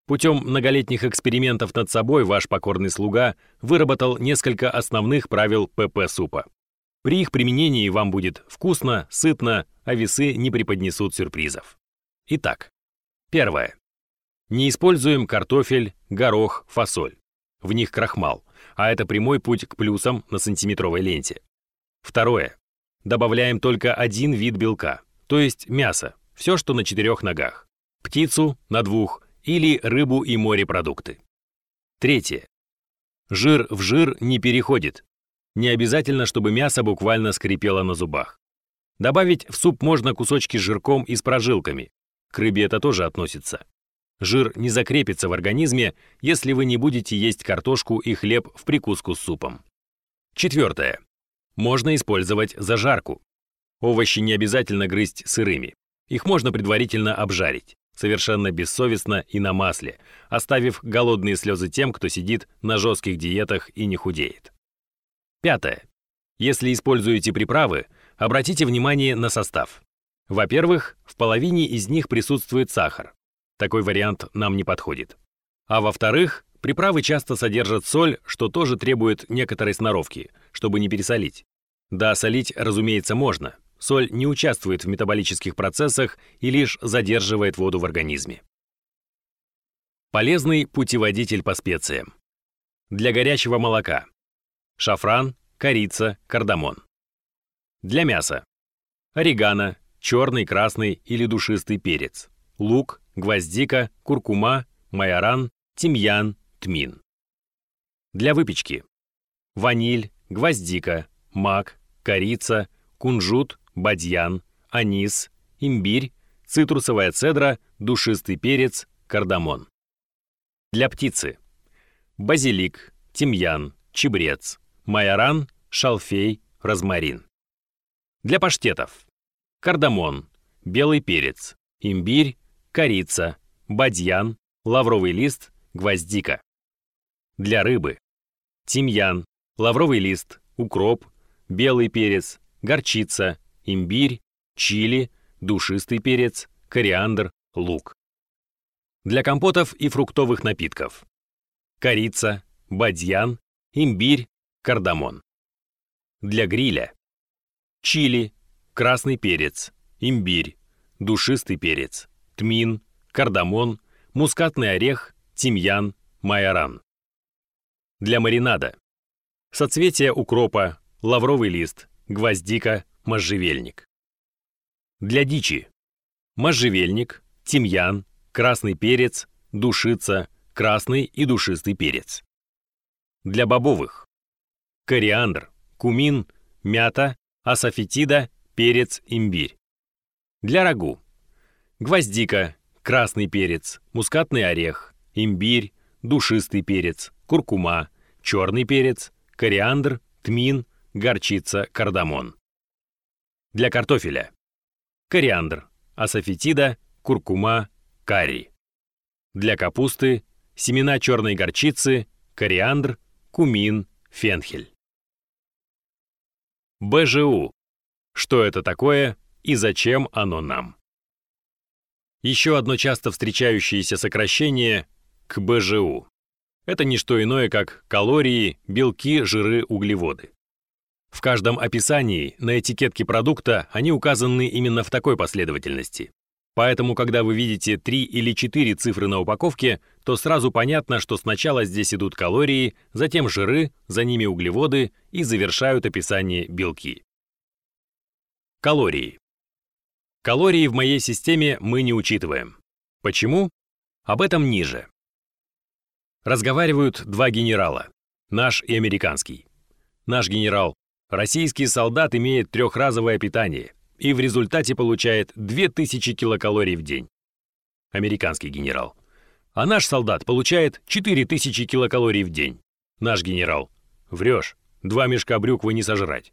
Путем многолетних экспериментов над собой ваш покорный слуга выработал несколько основных правил ПП-супа. При их применении вам будет вкусно, сытно, а весы не преподнесут сюрпризов. Итак, первое. Не используем картофель, горох, фасоль. в них крахмал, а это прямой путь к плюсам на сантиметровой ленте. Второе. Добавляем только один вид белка, то есть мясо, все, что на четырех ногах, птицу на двух или рыбу и морепродукты. Третье. Жир в жир не переходит. Не обязательно, чтобы мясо буквально скрипело на зубах. Добавить в суп можно кусочки с жирком и с прожилками. К рыбе это тоже относится. Жир не закрепится в организме, если вы не будете есть картошку и хлеб в прикуску с супом. Четвертое. Можно использовать зажарку. Овощи не обязательно грызть сырыми. Их можно предварительно обжарить, совершенно бессовестно и на масле, оставив голодные слезы тем, кто сидит на жестких диетах и не худеет. Пятое. Если используете приправы, обратите внимание на состав. Во-первых, в половине из них присутствует сахар, такой вариант нам не подходит. А во-вторых, приправы часто содержат соль, что тоже требует некоторой сноровки, чтобы не пересолить. Да, солить, разумеется, можно. Соль не участвует в метаболических процессах и лишь задерживает воду в организме. Полезный путеводитель по специям. Для горячего молока. Шафран, корица, кардамон. Для мяса. Орегано, черный, красный или душистый перец. Лук, гвоздика, куркума, майоран, тимьян, тмин. Для выпечки. Ваниль, гвоздика, мак, корица, кунжут, бадьян, анис, имбирь, цитрусовая цедра, душистый перец, кардамон. Для птицы. Базилик, тимьян, чебрец, майоран, шалфей, розмарин. Для паштетов. Кардамон, белый перец, имбирь, корица, бадьян, лавровый лист, гвоздика. Для рыбы. Тимьян, лавровый лист, укроп, белый перец, горчица, имбирь, чили, душистый перец, кориандр, лук. Для компотов и фруктовых напитков. Корица, бадьян, имбирь, кардамон. Для гриля. Чили, красный перец, имбирь, душистый перец, тмин, кардамон, мускатный орех, тимьян, майоран. Для маринада. Соцветия укропа, лавровый лист, гвоздика, можжевельник. Для дичи. Можжевельник, тимьян, красный перец, душица, красный и душистый перец. Для бобовых. Кориандр, кумин, мята, асафетида, перец, имбирь. Для рагу гвоздика, красный перец, мускатный орех, имбирь, душистый перец, куркума, черный перец, кориандр, тмин, горчица, кардамон. Для картофеля. Кориандр, асафетида, куркума, карри. Для капусты семена черной горчицы, кориандр, кумин, фенхель. БЖУ. Что это такое и зачем оно нам? Еще одно часто встречающееся сокращение к БЖУ. Это не что иное, как калории, белки, жиры, углеводы. В каждом описании на этикетке продукта они указаны именно в такой последовательности. Поэтому, когда вы видите 3 или 4 цифры на упаковке, то сразу понятно, что сначала здесь идут калории, затем жиры, за ними углеводы и завершают описание белки. Калории. Калории в моей системе мы не учитываем. Почему? Об этом ниже. Разговаривают два генерала, наш и американский. Наш генерал, российский солдат имеет трехразовое питание и в результате получает 2000 килокалорий в день. Американский генерал. А наш солдат получает 4000 килокалорий в день. Наш генерал. Врешь, два мешка брюк вы не сожрать.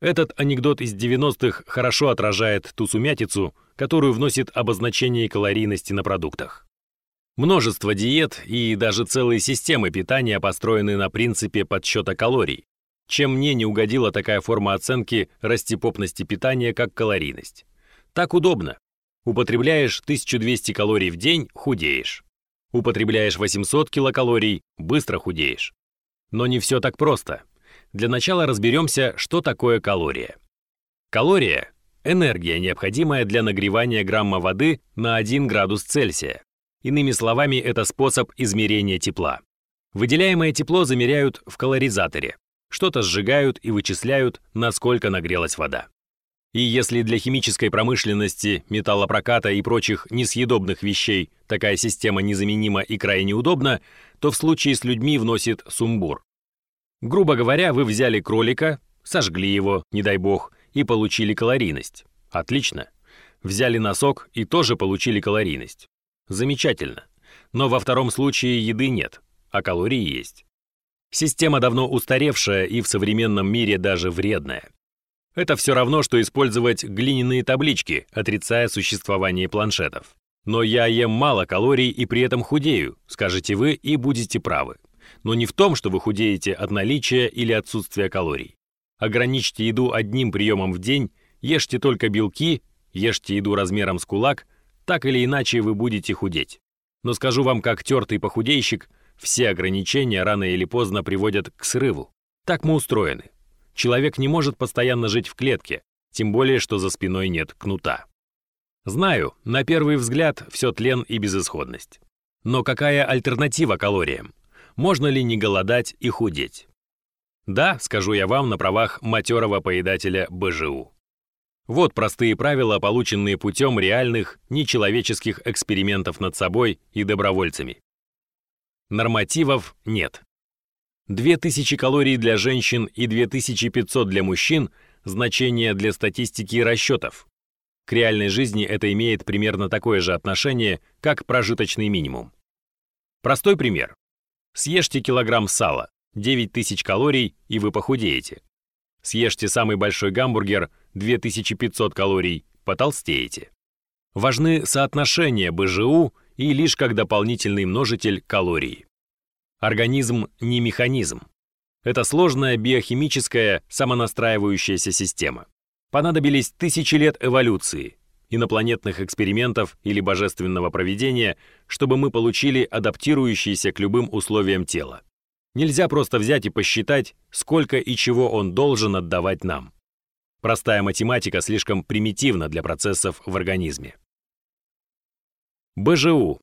Этот анекдот из 90-х хорошо отражает ту сумятицу, которую вносит обозначение калорийности на продуктах. Множество диет и даже целые системы питания построены на принципе подсчета калорий, чем мне не угодила такая форма оценки растепопности питания, как калорийность. Так удобно. Употребляешь 1200 калорий в день – худеешь. Употребляешь 800 килокалорий – быстро худеешь. Но не все так просто – для начала разберемся, что такое калория. Калория – энергия, необходимая для нагревания грамма воды на 1 градус Цельсия. Иными словами, это способ измерения тепла. Выделяемое тепло замеряют в калоризаторе. Что-то сжигают и вычисляют, насколько нагрелась вода. И если для химической промышленности, металлопроката и прочих несъедобных вещей такая система незаменима и крайне удобна, то в случае с людьми вносит сумбур. Грубо говоря, вы взяли кролика, сожгли его, не дай бог, и получили калорийность. Отлично. Взяли носок и тоже получили калорийность. Замечательно. Но во втором случае еды нет, а калории есть. Система давно устаревшая и в современном мире даже вредная. Это все равно, что использовать глиняные таблички, отрицая существование планшетов. Но я ем мало калорий и при этом худею, скажете вы, и будете правы. Но не в том, что вы худеете от наличия или отсутствия калорий. Ограничьте еду одним приемом в день, ешьте только белки, ешьте еду размером с кулак, так или иначе вы будете худеть. Но скажу вам, как тертый похудейщик, все ограничения рано или поздно приводят к срыву. Так мы устроены. Человек не может постоянно жить в клетке, тем более, что за спиной нет кнута. Знаю, на первый взгляд все тлен и безысходность. Но какая альтернатива калориям? Можно ли не голодать и худеть? Да, скажу я вам на правах матерого поедателя БЖУ. Вот простые правила, полученные путем реальных, нечеловеческих экспериментов над собой и добровольцами. Нормативов нет. 2000 калорий для женщин и 2500 для мужчин – значение для статистики и расчетов. К реальной жизни это имеет примерно такое же отношение, как прожиточный минимум. Простой пример. Съешьте килограмм сала, 9000 калорий, и вы похудеете. Съешьте самый большой гамбургер, 2500 калорий, потолстеете. Важны соотношения БЖУ и лишь как дополнительный множитель калорий. Организм не механизм. Это сложная биохимическая самонастраивающаяся система. Понадобились тысячи лет эволюции, инопланетных экспериментов или божественного проведения, чтобы мы получили адаптирующееся к любым условиям тело. Нельзя просто взять и посчитать, сколько и чего он должен отдавать нам. Простая математика слишком примитивна для процессов в организме. БЖУ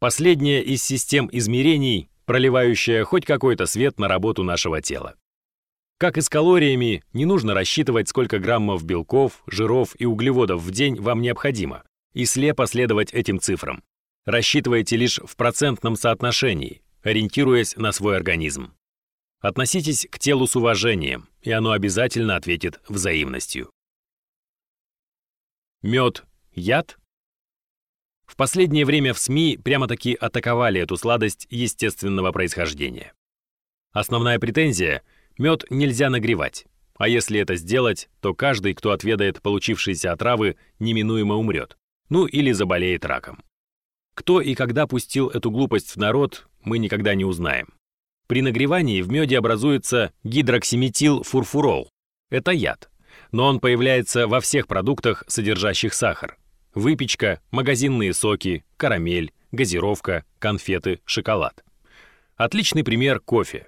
Последняя из систем измерений, проливающая хоть какой-то свет на работу нашего тела. Как и с калориями, не нужно рассчитывать, сколько граммов белков, жиров и углеводов в день вам необходимо, и слепо следовать этим цифрам. Рассчитывайте лишь в процентном соотношении, ориентируясь на свой организм. Относитесь к телу с уважением, и оно обязательно ответит взаимностью. Мед – яд? В последнее время в СМИ прямо-таки атаковали эту сладость естественного происхождения. Основная претензия – мед нельзя нагревать, а если это сделать, то каждый, кто отведает получившиеся отравы, неминуемо умрет, ну или заболеет раком. Кто и когда пустил эту глупость в народ, мы никогда не узнаем. При нагревании в меде образуется гидроксиметилфурфурол. Это яд, но он появляется во всех продуктах, содержащих сахар, Выпечка, магазинные соки, карамель, газировка, конфеты, шоколад. Отличный пример – кофе.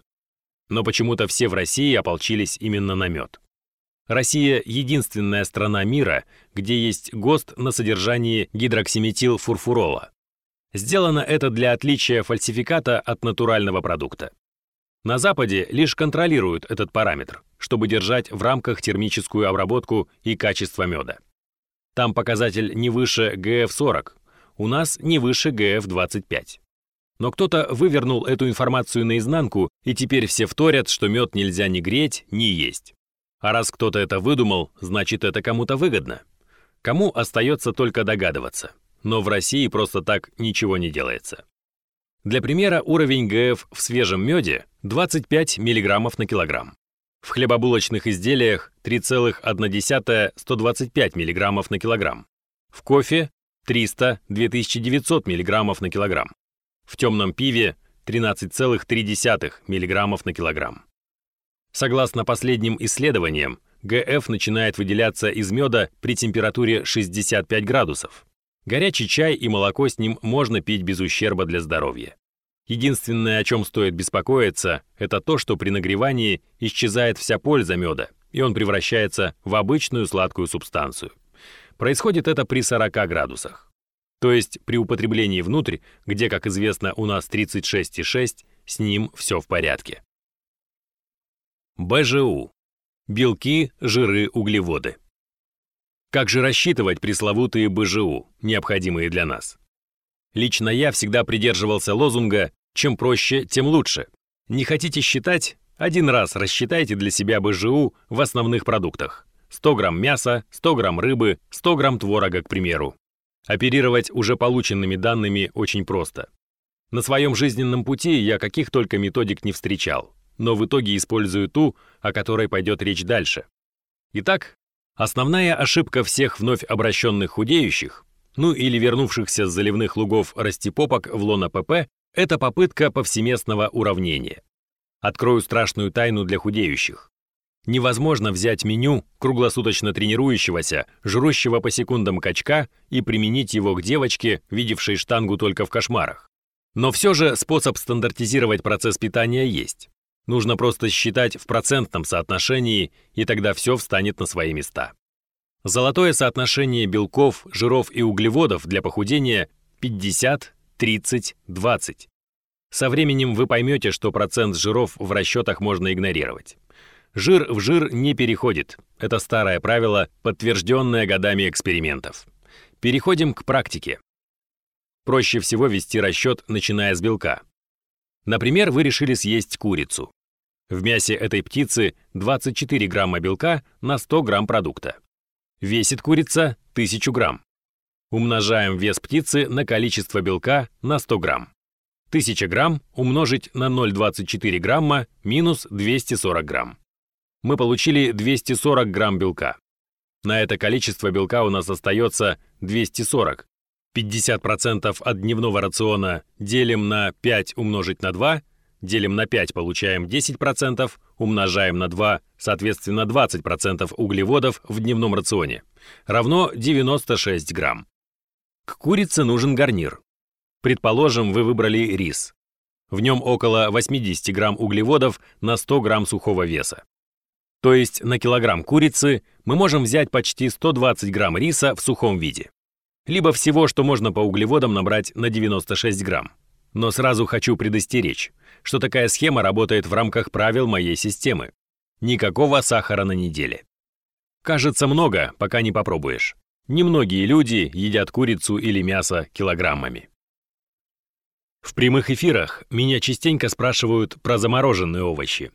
Но почему-то все в России ополчились именно на мед. Россия – единственная страна мира, где есть ГОСТ на содержании гидроксиметилфурфурола. Сделано это для отличия фальсификата от натурального продукта. На Западе лишь контролируют этот параметр, чтобы держать в рамках термическую обработку и качество меда. Там показатель не выше ГФ-40, у нас не выше ГФ-25. Но кто-то вывернул эту информацию наизнанку, и теперь все вторят, что мед нельзя ни греть, ни есть. А раз кто-то это выдумал, значит это кому-то выгодно. Кому остается только догадываться. Но в России просто так ничего не делается. Для примера уровень ГФ в свежем меде 25 мг на килограмм. В хлебобулочных изделиях 3,1-125 мг на килограмм. В кофе 300-2900 мг на килограмм. В темном пиве 13,3 мг на килограмм. Согласно последним исследованиям, ГФ начинает выделяться из меда при температуре 65 градусов. Горячий чай и молоко с ним можно пить без ущерба для здоровья. Единственное, о чем стоит беспокоиться, это то, что при нагревании исчезает вся польза меда, и он превращается в обычную сладкую субстанцию. Происходит это при 40 градусах. То есть при употреблении внутрь, где, как известно, у нас 36,6, с ним все в порядке. БЖУ. Белки, жиры, углеводы. Как же рассчитывать пресловутые БЖУ, необходимые для нас? Лично я всегда придерживался лозунга «чем проще, тем лучше». Не хотите считать? Один раз рассчитайте для себя БЖУ в основных продуктах. 100 грамм мяса, 100 грамм рыбы, 100 грамм творога, к примеру. Оперировать уже полученными данными очень просто. На своем жизненном пути я каких только методик не встречал, но в итоге использую ту, о которой пойдет речь дальше. Итак, основная ошибка всех вновь обращенных худеющих, ну или вернувшихся с заливных лугов растипопок в лона ПП, это попытка повсеместного уравнения. Открою страшную тайну для худеющих. Невозможно взять меню круглосуточно тренирующегося, жрущего по секундам качка и применить его к девочке, видевшей штангу только в кошмарах. Но все же способ стандартизировать процесс питания есть. Нужно просто считать в процентном соотношении, и тогда все встанет на свои места. Золотое соотношение белков, жиров и углеводов для похудения 50, 30, 20. Со временем вы поймете, что процент жиров в расчетах можно игнорировать. Жир в жир не переходит. Это старое правило, подтвержденное годами экспериментов. Переходим к практике. Проще всего вести расчет, начиная с белка. Например, вы решили съесть курицу. В мясе этой птицы 24 грамма белка на 100 грамм продукта. Весит курица 1000 грамм. Умножаем вес птицы на количество белка на 100 грамм. 1000 грамм умножить на 0,24 грамма минус 240 грамм. Мы получили 240 грамм белка. На это количество белка у нас остается 240, 50% от дневного рациона делим на 5 умножить на 2, делим на 5, получаем 10%, умножаем на 2, соответственно 20% углеводов в дневном рационе, равно 96 грамм. К курице нужен гарнир. Предположим, вы выбрали рис. В нем около 80 грамм углеводов на 100 грамм сухого веса. То есть на килограмм курицы мы можем взять почти 120 грамм риса в сухом виде либо всего, что можно по углеводам набрать на 96 грамм. Но сразу хочу предостеречь, что такая схема работает в рамках правил моей системы. Никакого сахара на неделе. Кажется много, пока не попробуешь. Немногие люди едят курицу или мясо килограммами. В прямых эфирах меня частенько спрашивают про замороженные овощи.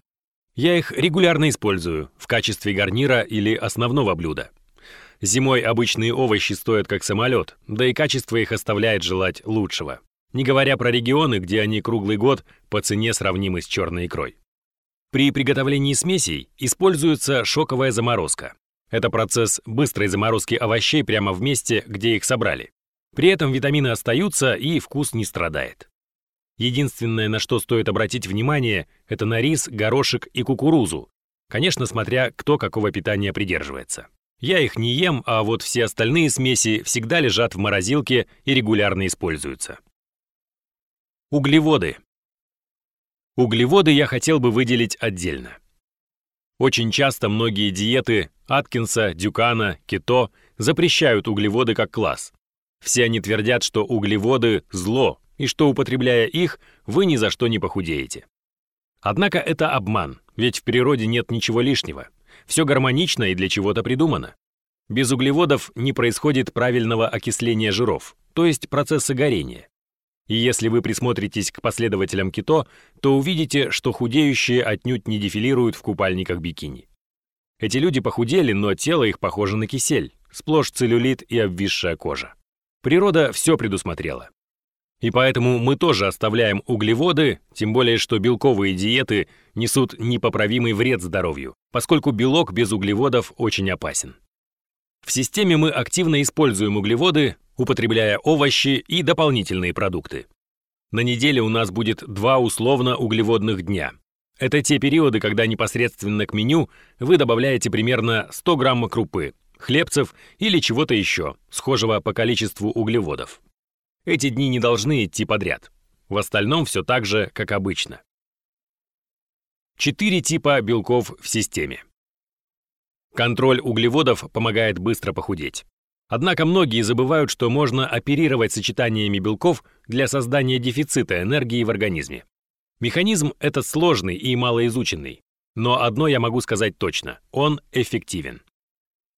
Я их регулярно использую в качестве гарнира или основного блюда. Зимой обычные овощи стоят как самолет, да и качество их оставляет желать лучшего. Не говоря про регионы, где они круглый год по цене сравнимы с черной икрой. При приготовлении смесей используется шоковая заморозка. Это процесс быстрой заморозки овощей прямо в месте, где их собрали. При этом витамины остаются и вкус не страдает. Единственное, на что стоит обратить внимание, это на рис, горошек и кукурузу. Конечно, смотря кто какого питания придерживается. Я их не ем, а вот все остальные смеси всегда лежат в морозилке и регулярно используются. Углеводы. Углеводы я хотел бы выделить отдельно. Очень часто многие диеты Аткинса, Дюкана, Кето запрещают углеводы как класс. Все они твердят, что углеводы – зло, и что, употребляя их, вы ни за что не похудеете. Однако это обман, ведь в природе нет ничего лишнего. Все гармонично и для чего-то придумано. Без углеводов не происходит правильного окисления жиров, то есть процесса горения. И если вы присмотритесь к последователям кето, то увидите, что худеющие отнюдь не дефилируют в купальниках бикини. Эти люди похудели, но тело их похоже на кисель, сплошь целлюлит и обвисшая кожа. Природа все предусмотрела. И поэтому мы тоже оставляем углеводы, тем более что белковые диеты несут непоправимый вред здоровью, поскольку белок без углеводов очень опасен. В системе мы активно используем углеводы, употребляя овощи и дополнительные продукты. На неделе у нас будет два условно углеводных дня. Это те периоды, когда непосредственно к меню вы добавляете примерно 100 грамм крупы, хлебцев или чего-то еще, схожего по количеству углеводов. Эти дни не должны идти подряд. В остальном все так же, как обычно. Четыре типа белков в системе. Контроль углеводов помогает быстро похудеть. Однако многие забывают, что можно оперировать сочетаниями белков для создания дефицита энергии в организме. Механизм этот сложный и малоизученный, но одно я могу сказать точно – он эффективен.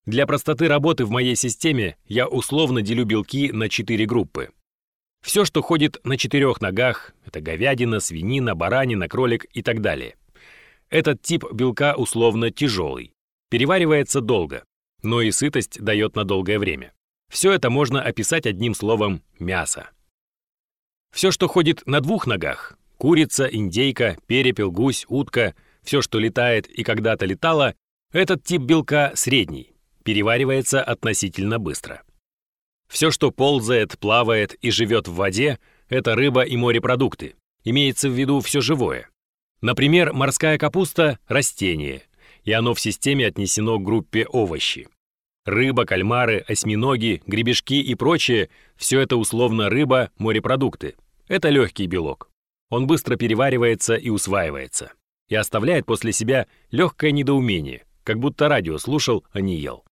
Для простоты работы в моей системе я условно делю белки на четыре группы. Все, что ходит на четырех ногах – это говядина, свинина, баранина, кролик и так далее. Этот тип белка условно тяжелый. Переваривается долго, но и сытость дает на долгое время. Все это можно описать одним словом «мясо». Все, что ходит на двух ногах – курица, индейка, перепел, гусь, утка – все, что летает и когда-то летало – этот тип белка средний, переваривается относительно быстро. Все, что ползает, плавает и живет в воде – это рыба и морепродукты. Имеется в виду все живое. Например, морская капуста – растение, и оно в системе отнесено к группе овощи. Рыба, кальмары, осьминоги, гребешки и прочее – все это условно рыба, морепродукты. Это легкий белок. Он быстро переваривается и усваивается. И оставляет после себя легкое недоумение, как будто радио слушал, а не ел.